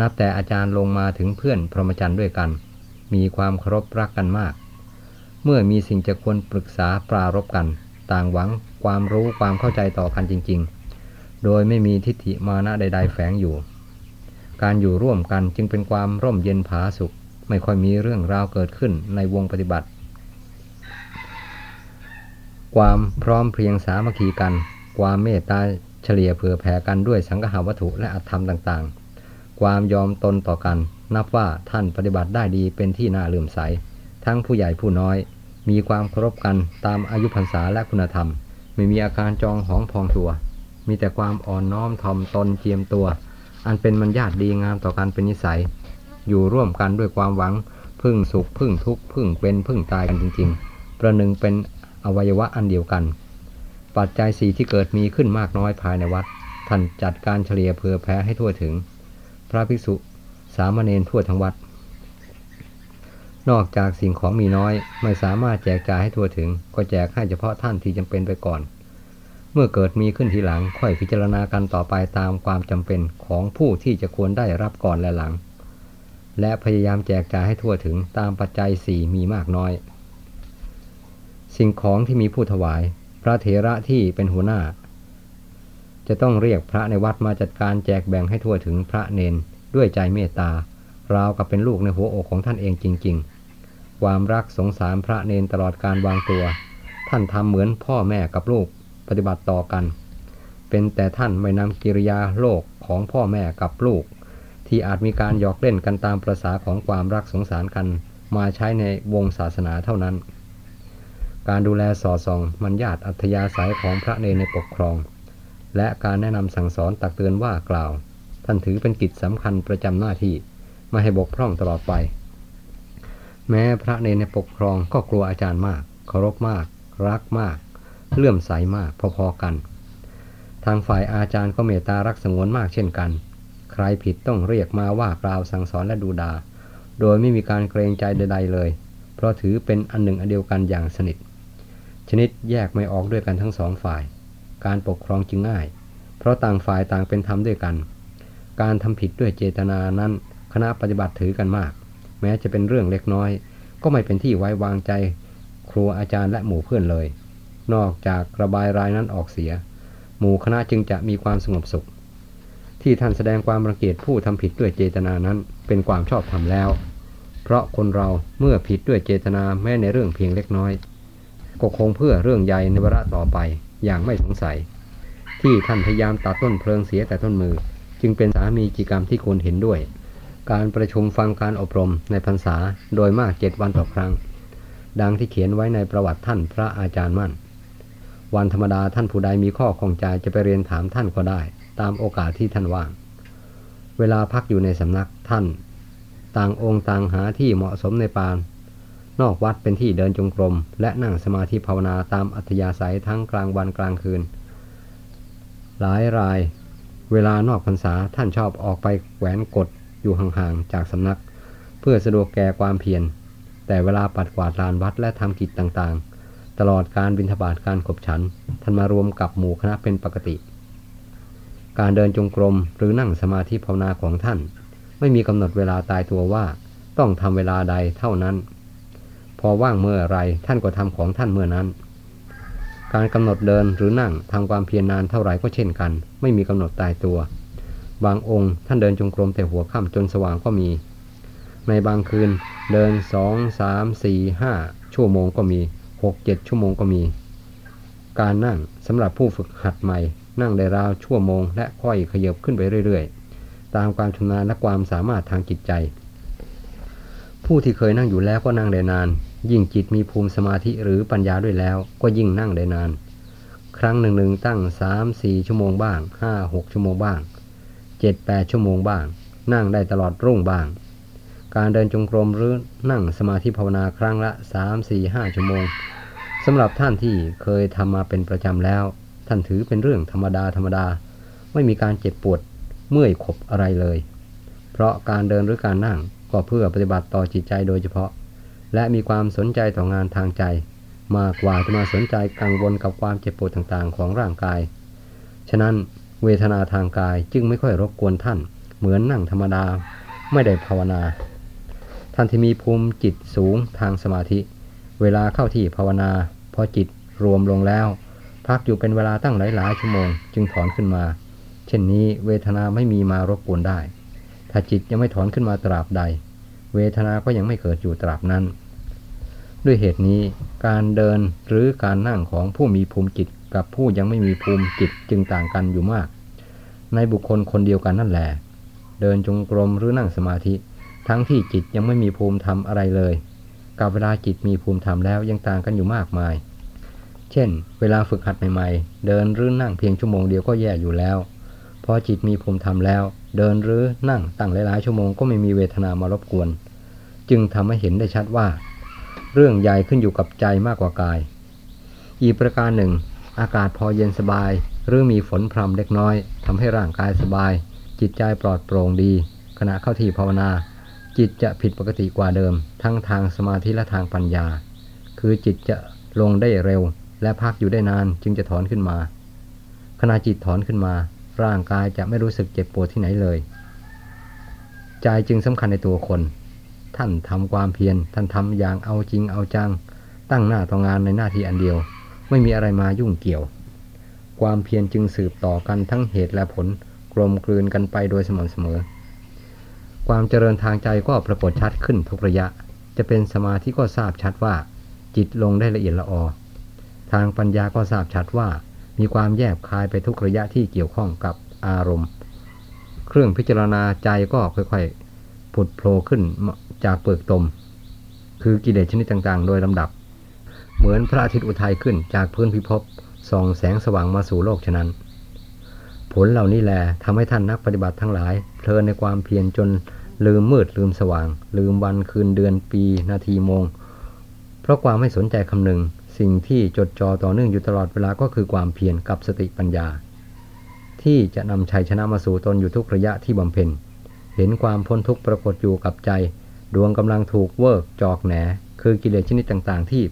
นับแต่อาจารย์ลงมาถึงเพื่อนพรหมจรรย์ด้วยกัน มีความเคารพรักกันมาก เมื่อมีสิ่งจะควรปรึกษาปรารบกัน ต่างหวังความรู้ความเข้าใจต่อกันจริง ๆ โดยไม่มีทิฏฐิมานะใด ๆ แฝงอยู่ การอยู่ร่วมกันจึงเป็นความร่มเย็นผาสุข ไม่ค่อยมีเรื่องราวเกิดขึ้นในวงปฏิบัติ ความพร้อมเพรียงสามัคคีกัน ความเมตตาเฉลี่ยเผื่อแผ่กันด้วยสังหาวัตถุและอัตธรรมต่างๆ ความยอมตนต่อกัน นับว่าท่านปฏิบัติได้ดีเป็นที่น่าเลื่อมใส ทั้งผู้ใหญ่ผู้น้อย มีความเคารพกันตามอายุพรรษาและคุณธรรม ไม่มีอาการจองหองพองตัว มีแต่ความอ่อนน้อมถ่อมตนเจียมตัว อันเป็นมันญาติดีงามต่อกันเป็นนิสัย อยู่ร่วมกันด้วยความหวัง พึ่งสุขพึ่งทุกข์พึ่งเป็นพึ่งตายกันจริง ๆ ประหนึ่งเป็นอวัยวะอันเดียวกัน ปัจจัยสีที่เกิดมีขึ้นมากน้อยภายในวัด ท่านจัดการเฉลี่ยเผื่อแผ่ให้ทั่วถึง พระภิกษุสามเณรทั่วทั้งวัด นอกจากสิ่งของมีน้อย ไม่สามารถแจกจ่ายให้ทั่วถึง ก็แจกให้เฉพาะท่านที่จำเป็นไปก่อน เมื่อเกิดมีขึ้นทีหลังค่อยพิจารณากันต่อไปตามความจำเป็นของผู้ที่จะควรได้รับก่อนและหลัง และพยายามแจกจ่ายให้ทั่วถึงตามปัจจัยสี่มีมากน้อย สิ่งของที่มีผู้ถวาย พระเถระที่เป็นหัวหน้า จะต้องเรียกพระในวัดมาจัดการแจกแบ่งให้ทั่วถึงพระเนนด้วยใจเมตตาราวกับเป็นลูกในหัวอกของท่านเองจริง ๆ ความรักสงสารพระเนนตลอดการวางตัว ท่านทำเหมือนพ่อแม่กับลูกปฏิบัติต่อกัน เป็นแต่ท่านไม่นำกิริยาโลกของพ่อแม่กับลูก ที่อาจมีการหยอกเล่นกันตามประษาของความรักสงสารกันมาใช้ในวงศาสนาเท่านั้น การดูแลสอดส่องมันญาติอัธยาศัยของพระเนรในปกครอง และการแนะนำสั่งสอนตักเตือนว่ากล่าว ท่านถือเป็นกิจสำคัญประจำหน้าที่ไม่ให้บกพร่องตลอดไป แม้พระเนรในปกครองก็กลัวอาจารย์มากเคารพมาก รักมาก เลื่อมใสมากพอๆกัน ทางฝ่ายอาจารย์ก็เมตตารักสงวนมากเช่นกัน ใครผิดต้องเรียกมาว่ากล่าวสั่งสอนและดูดา โดยไม่มีการเกรงใจใด ๆเลย เพราะถือเป็นอันหนึ่งอันเดียวกันอย่างสนิท ชนิดแยกไม่ออกด้วยกันทั้งสองฝ่าย การปกครองจึงง่าย เพราะต่างฝ่ายต่างเป็นธรรมด้วยกัน การทำผิดด้วยเจตนานั้นคณะปฏิบัติถือกันมาก แม้จะเป็นเรื่องเล็กน้อย ก็ไม่เป็นที่ไว้วางใจ ครูอาจารย์และหมู่เพื่อนเลย นอกจากระบายรายนั้นออกเสีย หมู่คณะจึงจะมีความสงบสุข ที่ท่านแสดงความรังเกียจผู้ทำผิดด้วยเจตนานั้นเป็นความชอบธรรมแล้ว เพราะคนเราเมื่อผิดด้วยเจตนาแม้ในเรื่องเพียงเล็กน้อยก็คงเพื่อเรื่องใหญ่ในวาระต่อไปอย่างไม่สงสัย ที่ท่านพยายามตัดต้นเพลิงเสียแต่ต้นมือ จึงเป็นสามีจิกรรมที่ควรเห็นด้วย การประชุมฟังการอบรมในพรรษาโดยมากเจ็ดวันต่อครั้ง ดังที่เขียนไว้ในประวัติท่านพระอาจารย์มั่น วันธรรมดาท่านผู้ใดมีข้อข้องใจจะไปเรียนถามท่านก็ได้ ตามโอกาสที่ท่านว่าง เวลาพักอยู่ในสำนักท่าน ต่างองค์ต่างหาที่เหมาะสมในปาน นอกวัดเป็นที่เดินจงกรม และนั่งสมาธิภาวนาตามอัธยาศัยทั้งกลางวันกลางคืน หลายราย เวลานอกพรรษาท่านชอบออกไปแขวนกด อยู่ห่างๆจากสำนัก เพื่อสะดวกแก่ความเพียร แต่เวลาปัดกวาดลานวัดและทำกิจต่างๆ ตลอดการบิณฑบาตการขบฉันท่านมารวมกับหมู่คณะเป็นปกติ การเดินจงกรมหรือนั่งสมาธิภาวนาของท่าน ไม่มีกำหนดเวลาตายตัวว่าต้องทำเวลาใดเท่านั้น พอว่างเมื่อไรท่านก็ทำของท่านเมื่อนั้น การกำหนดเดินหรือนั่งทำความเพียรนานเท่าไหร่ก็เช่นกัน ไม่มีกำหนดตายตัว บางองค์ท่านเดินจงกรมแต่หัวค่ำจนสว่างก็มี ในบางคืนเดินสองสามสี่ห้าชั่วโมงก็มีหกเจ็ดชั่วโมงก็มี การนั่งสำหรับผู้ฝึกหัดใหม่ นั่งได้ราวชั่วโมง และค่อยขยับขึ้นไปเรื่อยๆ ตามความชำนาญและความสามารถทางจิตใจ ผู้ที่เคยนั่งอยู่แล้วก็นั่งได้นาน ยิ่งจิตมีภูมิสมาธิหรือปัญญาด้วยแล้ว ก็ยิ่งนั่งได้นาน ครั้งหนึ่งหนึ่งตั้งสามสี่ชั่วโมงบ้างห้าหกชั่วโมงบ้าง เจ็ดแปดชั่วโมงบ้าง นั่งได้ตลอดรุ่งบ้าง การเดินจงกรมหรือนั่งสมาธิภาวนาครั้งละสามสี่ห้าชั่วโมงสำหรับท่านที่เคยทำมาเป็นประจำแล้ว ท่านถือเป็นเรื่องธรรมดาธรรมดา ไม่มีการเจ็บปวดเมื่อยขบอะไรเลย เพราะการเดินหรือการนั่งก็เพื่อปฏิบัติต่อจิตใจโดยเฉพาะ และมีความสนใจต่องานทางใจ มากกว่าจะมาสนใจกังวลกับความเจ็บปวดต่างๆ ของร่างกาย ฉะนั้น เวทนาทางกายจึงไม่ค่อยรบกวนท่าน เหมือนนั่งธรรมดาไม่ได้ภาวนา ท่านที่มีภูมิจิตสูงทางสมาธิ เวลาเข้าที่ภาวนาพอจิตรวมลงแล้ว พักอยู่เป็นเวลาตั้งหลายๆชั่วโมง จึงถอนขึ้นมา เช่นนี้เวทนาไม่มีมารบกวนได้ ถ้าจิตยังไม่ถอนขึ้นมาตราบใด เวทนาก็ยังไม่เกิดอยู่ตราบนั้น ด้วยเหตุนี้การเดินหรือการนั่งของผู้มีภูมิจิต กับผู้ยังไม่มีภูมิจิตจึงต่างกันอยู่มาก ในบุคคลคนเดียวกันนั่นแหละเดินจงกรมหรือนั่งสมาธิ ทั้งที่จิตยังไม่มีภูมิธรรมอะไรเลย กับเวลาจิตมีภูมิธรรมแล้วยังต่างกันอยู่มากมาย เช่น เวลาฝึกหัดใหม่ๆ เดินหรือนั่งเพียงชั่วโมงเดียวก็แย่อยู่แล้ว พอจิตมีภูมิธรรมแล้ว เดินหรือนั่งตั้งหลายๆชั่วโมงก็ไม่มีเวทนามารบกวน จึงทำให้เห็นได้ชัดว่า เรื่องใหญ่ขึ้นอยู่กับใจมากกว่ากาย อีกประการหนึ่ง อากาศพอเย็นสบาย หรือมีฝนพรำเล็กน้อยทำให้ร่างกายสบาย จิตใจปลอดโปร่งดี ขณะเข้าที่ภาวนา จิตจะผิดปกติกว่าเดิม ทั้งทางสมาธิและทางปัญญา คือจิตจะลงได้เร็ว และพักอยู่ได้นานจึงจะถอนขึ้นมา ขณะจิตถอนขึ้นมา ร่างกายจะไม่รู้สึกเจ็บปวดที่ไหนเลย ใจจึงสำคัญในตัวคน ท่านทำความเพียรท่านทำอย่างเอาจริงเอาจัง ตั้งหน้าต่องานในหน้าที่อันเดียว ไม่มีอะไรมายุ่งเกี่ยว ความเพียรจึงสืบต่อกันทั้งเหตุและผลกลมกลืนกันไปโดยสม่ำเสมอ ความเจริญทางใจก็ปรากฏชัดขึ้นทุกระยะ จะเป็นสมาธิก็ทราบชัดว่า จิตลงได้ละเอียดละออ ทางปัญญาก็ทราบชัดว่า มีความแยบคายไปทุกระยะที่เกี่ยวข้องกับอารมณ์ เครื่องพิจารณาใจก็ค่อยๆผุดโผล่ขึ้นจากเปลือกตม คือกิเลสชนิดต่างๆ โดยลำดับ เหมือนพระอาทิตย์อุทัยขึ้นจากพื้นพิภพส่องแสงสว่างมาสู่โลกฉะนั้น ผลเหล่านี้แหละทำให้ท่านนักปฏิบัติทั้งหลาย เพลินในความเพียรจนลืมมืดลืมสว่าง ลืมวันคืนเดือนปีนาทีโมง เพราะความไม่สนใจคำหนึ่ง สิ่งที่จดจ่อต่อเนื่องอยู่ตลอดเวลาก็คือความเพียรกับสติปัญญา ที่จะนำชัยชนะมาสู่ตนอยู่ทุกระยะที่บำเพ็ญเห็นความพ้นทุกข์ปรากฏอยู่กับใจ ดวงกำลังถูกเวิร์กจอกแหน คือกิเลสชนิดต่างๆ ที่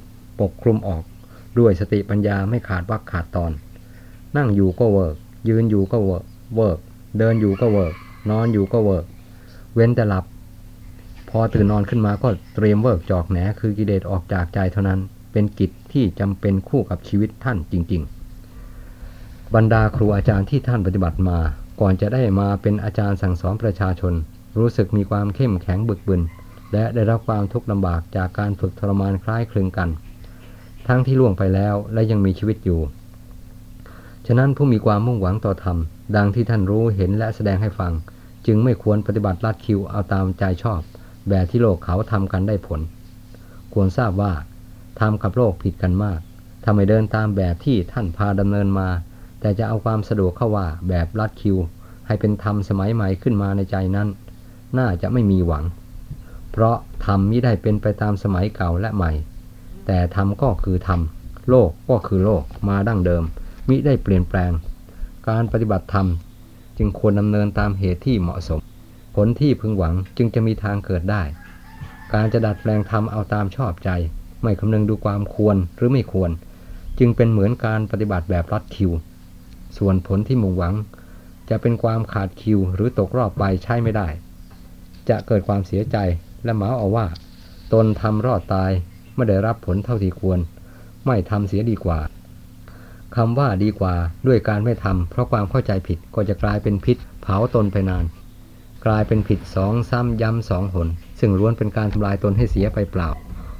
ปกคลุมออก ด้วยสติปัญญาไม่ขาดวรรคขาดตอน นั่งอยู่ก็เวิร์กยืนอยู่ก็เวิร์กเวิร์กเดินอยู่ก็เวิร์กนอนอยู่ก็เวิร์กเว้นแต่หลับ พอตื่นนอนขึ้นมาก็เตรียมเวิร์กจอกแหนคือกิเลสออกจากใจเท่านั้น เป็นกิจที่จำเป็นคู่กับชีวิตท่านจริง ๆ บรรดาครูอาจารย์ที่ท่านปฏิบัติมา ก่อนจะได้มาเป็นอาจารย์สั่งสอนประชาชน รู้สึกมีความเข้มแข็งบึกบึนและได้รับความทุกข์ลำบากจากการฝึกทรมานคล้ายคลึงกัน ทั้งที่ล่วงไปแล้วและยังมีชีวิตอยู่ ฉะนั้นผู้มีความมุ่งหวังต่อธรรม ดังที่ท่านรู้เห็นและแสดงให้ฟัง จึงไม่ควรปฏิบัติลัดคิวเอาตามใจชอบ แบบที่โลกเขาทำกันได้ผล ควรทราบว่าทำกับโลกผิดกันมากทำไมเดินตามแบบที่ท่านพาดำเนินมา แต่จะเอาความสะดวกเข้าว่าแบบลัดคิว ให้เป็นธรรมสมัยใหม่ขึ้นมาในใจนั้น น่าจะไม่มีหวัง เพราะธรรมมิได้เป็นไปตามสมัยเก่าและใหม่ แต่ธรรมก็คือธรรม โลกก็คือโลกมาดั้งเดิม มิได้เปลี่ยนแปลง การปฏิบัติธรรม จึงควรดำเนินตามเหตุที่เหมาะสม ผลที่พึงหวังจึงจะมีทางเกิดได้ การจะดัดแปลงธรรมเอาตามชอบใจ ไม่คำนึงดูความควรหรือไม่ควร จึงเป็นเหมือนการปฏิบัติแบบรัดคิว ส่วนผลที่มุ่งหวัง จะเป็นความขาดคิวหรือตกรอบไปใช้ไม่ได้ จะเกิดความเสียใจและหมาเอาว่า ตนทำรอดตาย ไม่ได้รับผลเท่าที่ควร ไม่ทำเสียดีกว่าคำว่าดีกว่าด้วยการไม่ทำเพราะความเข้าใจผิดก็จะกลายเป็นพิษ เผาตนไปนาน กลายเป็นผิดสองซ้ำย้ำสองหน ซึ่งล้วนเป็นการทำลายตนให้เสียไปเปล่า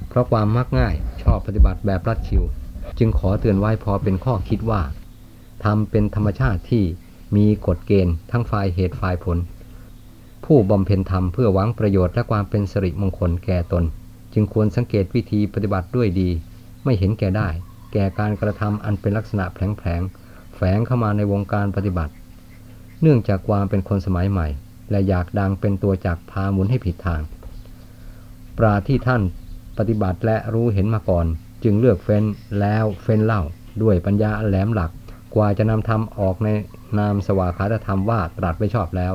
เพราะความมักง่ายชอบปฏิบัติแบบรัดคิว จึงขอเตือนไว้พอเป็นข้อคิดว่าทำเป็นธรรมชาติที่มีกฎเกณฑ์ทั้งฝ่ายเหตุฝ่ายผล ผู้บำเพ็ญธรรมเพื่อหวังประโยชน์และความเป็นสิริมงคลแก่ตน จึงควรสังเกตวิธีปฏิบัติด้วยดี ไม่เห็นแก่ได้ แก่การกระทำอันเป็นลักษณะแผลงแฝงเข้ามาในวงการปฏิบัติ เนื่องจากความเป็นคนสมัยใหม่ และอยากดังเป็นตัวจักพาหมุนให้ผิดทาง ปราที่ท่านปฏิบัติและรู้เห็นมาก่อน จึงเลือกเฟ้นแล้วเฟ้นเล่า ด้วยปัญญาแหลมหลักกว่าจะนำธรรมออกในนามสวากขาธรรมว่าตรัสไว้ชอบแล้ว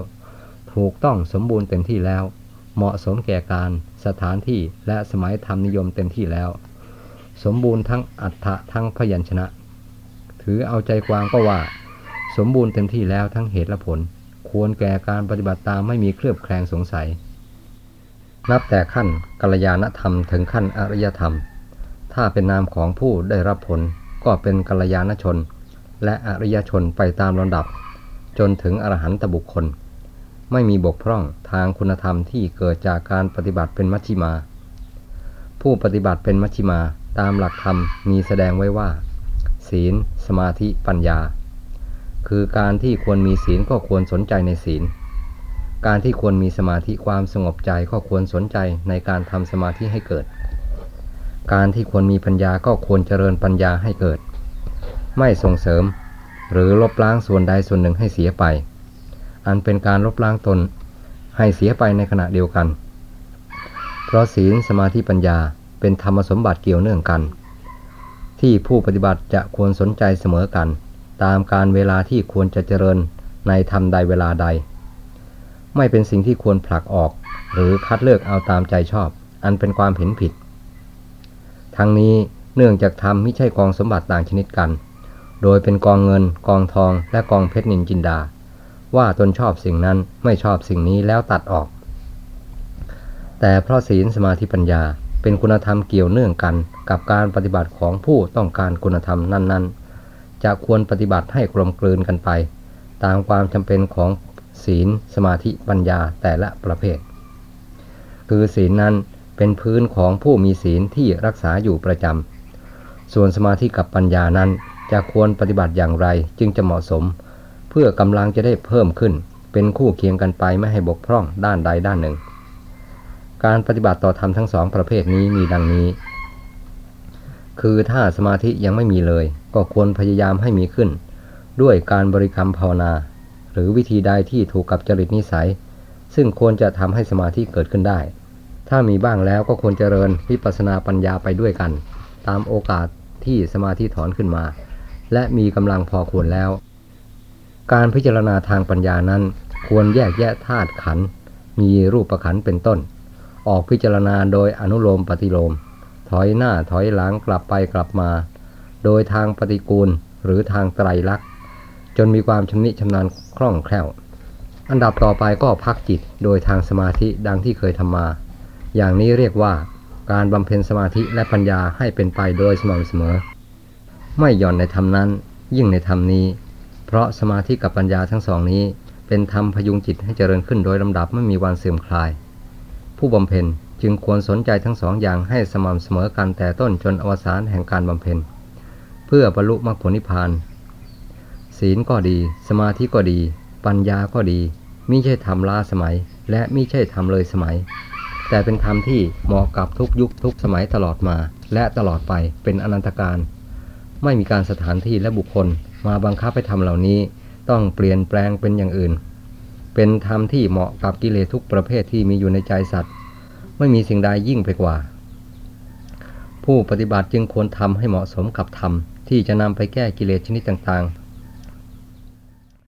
ถูกต้องสมบูรณ์เต็มที่แล้ว เหมาะสมแก่การสถานที่และสมัยธรรมนิยมเต็มที่แล้ว สมบูรณ์ทั้งอัฏฐะทั้งพยัญชนะ ถือเอาใจความก็ว่า สมบูรณ์เต็มที่แล้วทั้งเหตุและผล ควรแก่การปฏิบัติตามไม่มีเคลือบแคลงสงสัย นับแต่ขั้นกัลยาณธรรมถึงขั้นอริยธรรม ถ้าเป็นนามของผู้ได้รับผลก็เป็นกัลยาณชน และอริยชนไปตามลำดับ จนถึงอรหันตบุคคล ไม่มีบกพร่องทางคุณธรรมที่เกิดจากการปฏิบัติเป็นมัชฌิมา ผู้ปฏิบัติเป็นมัชฌิมาตามหลักธรรมมีแสดงไว้ว่า ศีล สมาธิปัญญา คือการที่ควรมีศีลก็ควรสนใจในศีล การที่ควรมีสมาธิความสงบใจก็ควรสนใจในการทำสมาธิให้เกิด การที่ควรมีปัญญาก็ควรเจริญปัญญาให้เกิด ไม่ส่งเสริม หรือลบล้างส่วนใดส่วนหนึ่งให้เสียไป อันเป็นการลบล้างตน ให้เสียไปในขณะเดียวกัน เพราะศีลสมาธิปัญญาเป็นธรรมสมบัติเกี่ยวเนื่องกัน ที่ผู้ปฏิบัติจะควรสนใจเสมอกัน ตามการเวลาที่ควรจะเจริญในธรรมใดเวลาใด ไม่เป็นสิ่งที่ควรผลักออก หรือคัดเลือกเอาตามใจชอบ อันเป็นความเห็นผิด ทั้งนี้เนื่องจากธรรมไม่ใช่กองสมบัติต่างชนิดกัน โดยเป็นกองเงิน กองทองและกองเพชรนินจินดา ว่าตนชอบสิ่งนั้นไม่ชอบสิ่งนี้แล้วตัดออก แต่เพราะศีลสมาธิปัญญาเป็นคุณธรรมเกี่ยวเนื่องกัน กับการปฏิบัติของผู้ต้องการคุณธรรมนั้น ๆ จะควรปฏิบัติให้กลมกลืนกันไป ตามความจำเป็นของศีลสมาธิปัญญาแต่ละประเภท คือศีลนั้นเป็นพื้นของผู้มีศีลที่รักษาอยู่ประจำส่วนสมาธิกับปัญญานั้นจะควรปฏิบัติอย่างไรจึงจะเหมาะสม พื่อกำลังจะได้เพิ่มขึ้น เป็นคู่เคียงกันไปไม่ให้บกพร่องด้านใดด้านหนึ่ง การปฏิบัติต่อธรรมทั้งสองประเภทนี้มีดังนี้ คือถ้าสมาธิยังไม่มีเลย ก็ควรพยายามให้มีขึ้น ด้วยการบริกรรมภาวนา หรือวิธีใดที่ถูกกับจริตนิสัย ซึ่งควรจะทำให้สมาธิเกิดขึ้นได้ ถ้ามีบ้างแล้วก็ควรเจริญวิปัสสนาปัญญาไปด้วยกัน ตามโอกาสที่สมาธิถอนขึ้นมา และมีกำลังพอควรแล้ว การพิจารณาทางปัญญานั้น ควรแยกแยะธาตุขัน มีรูปประขันเป็นต้น ออกพิจารณาโดยอนุโลมปฏิโลม ถอยหน้าถอยหลังกลับไปกลับมา โดยทางปฏิกูลหรือทางไตรลักษณ์จนมีความชำนิชำนาญคล่องแคล่ว อันดับต่อไปก็พักจิตโดยทางสมาธิดังที่เคยทำมา อย่างนี้เรียกว่าการบำเพ็ญสมาธิและปัญญาให้เป็นไปโดยสม่ำเสมอ ไม่หย่อนในธรรมนั้น ยิ่งในธรรมนี้ เพราะสมาธิกับปัญญาทั้งสองนี้ เป็นธรรมพยุงจิตให้เจริญขึ้นโดยลำดับไม่มีวันเสื่อมคลาย ผู้บำเพ็ญจึงควรสนใจทั้งสองอย่างให้สม่ำเสมอกันแต่ต้นจนอวสานแห่งการบำเพ็ญ เพื่อบรรลุมรรคผลนิพพาน ศีลก็ดี สมาธิก็ดี ปัญญาก็ดีมิใช่ทำล้าสมัย และมิใช่ทำเลยสมัย แต่เป็นธรรมที่เหมาะกับทุกยุคทุกสมัยตลอดมา และตลอดไปเป็นอนันตการ ไม่มีการสถานที่และบุคคล มาบังคับให้ทำเหล่านี้ต้องเปลี่ยนแปลงเป็นอย่างอื่น เป็นธรรมที่เหมาะกับกิเลสทุกประเภทที่มีอยู่ในใจสัตว์ ไม่มีสิ่งใดยิ่งไปกว่า ผู้ปฏิบัติจึงควรทำให้เหมาะสมกับธรรมที่จะนำไปแก้กิเลสชนิดต่างๆ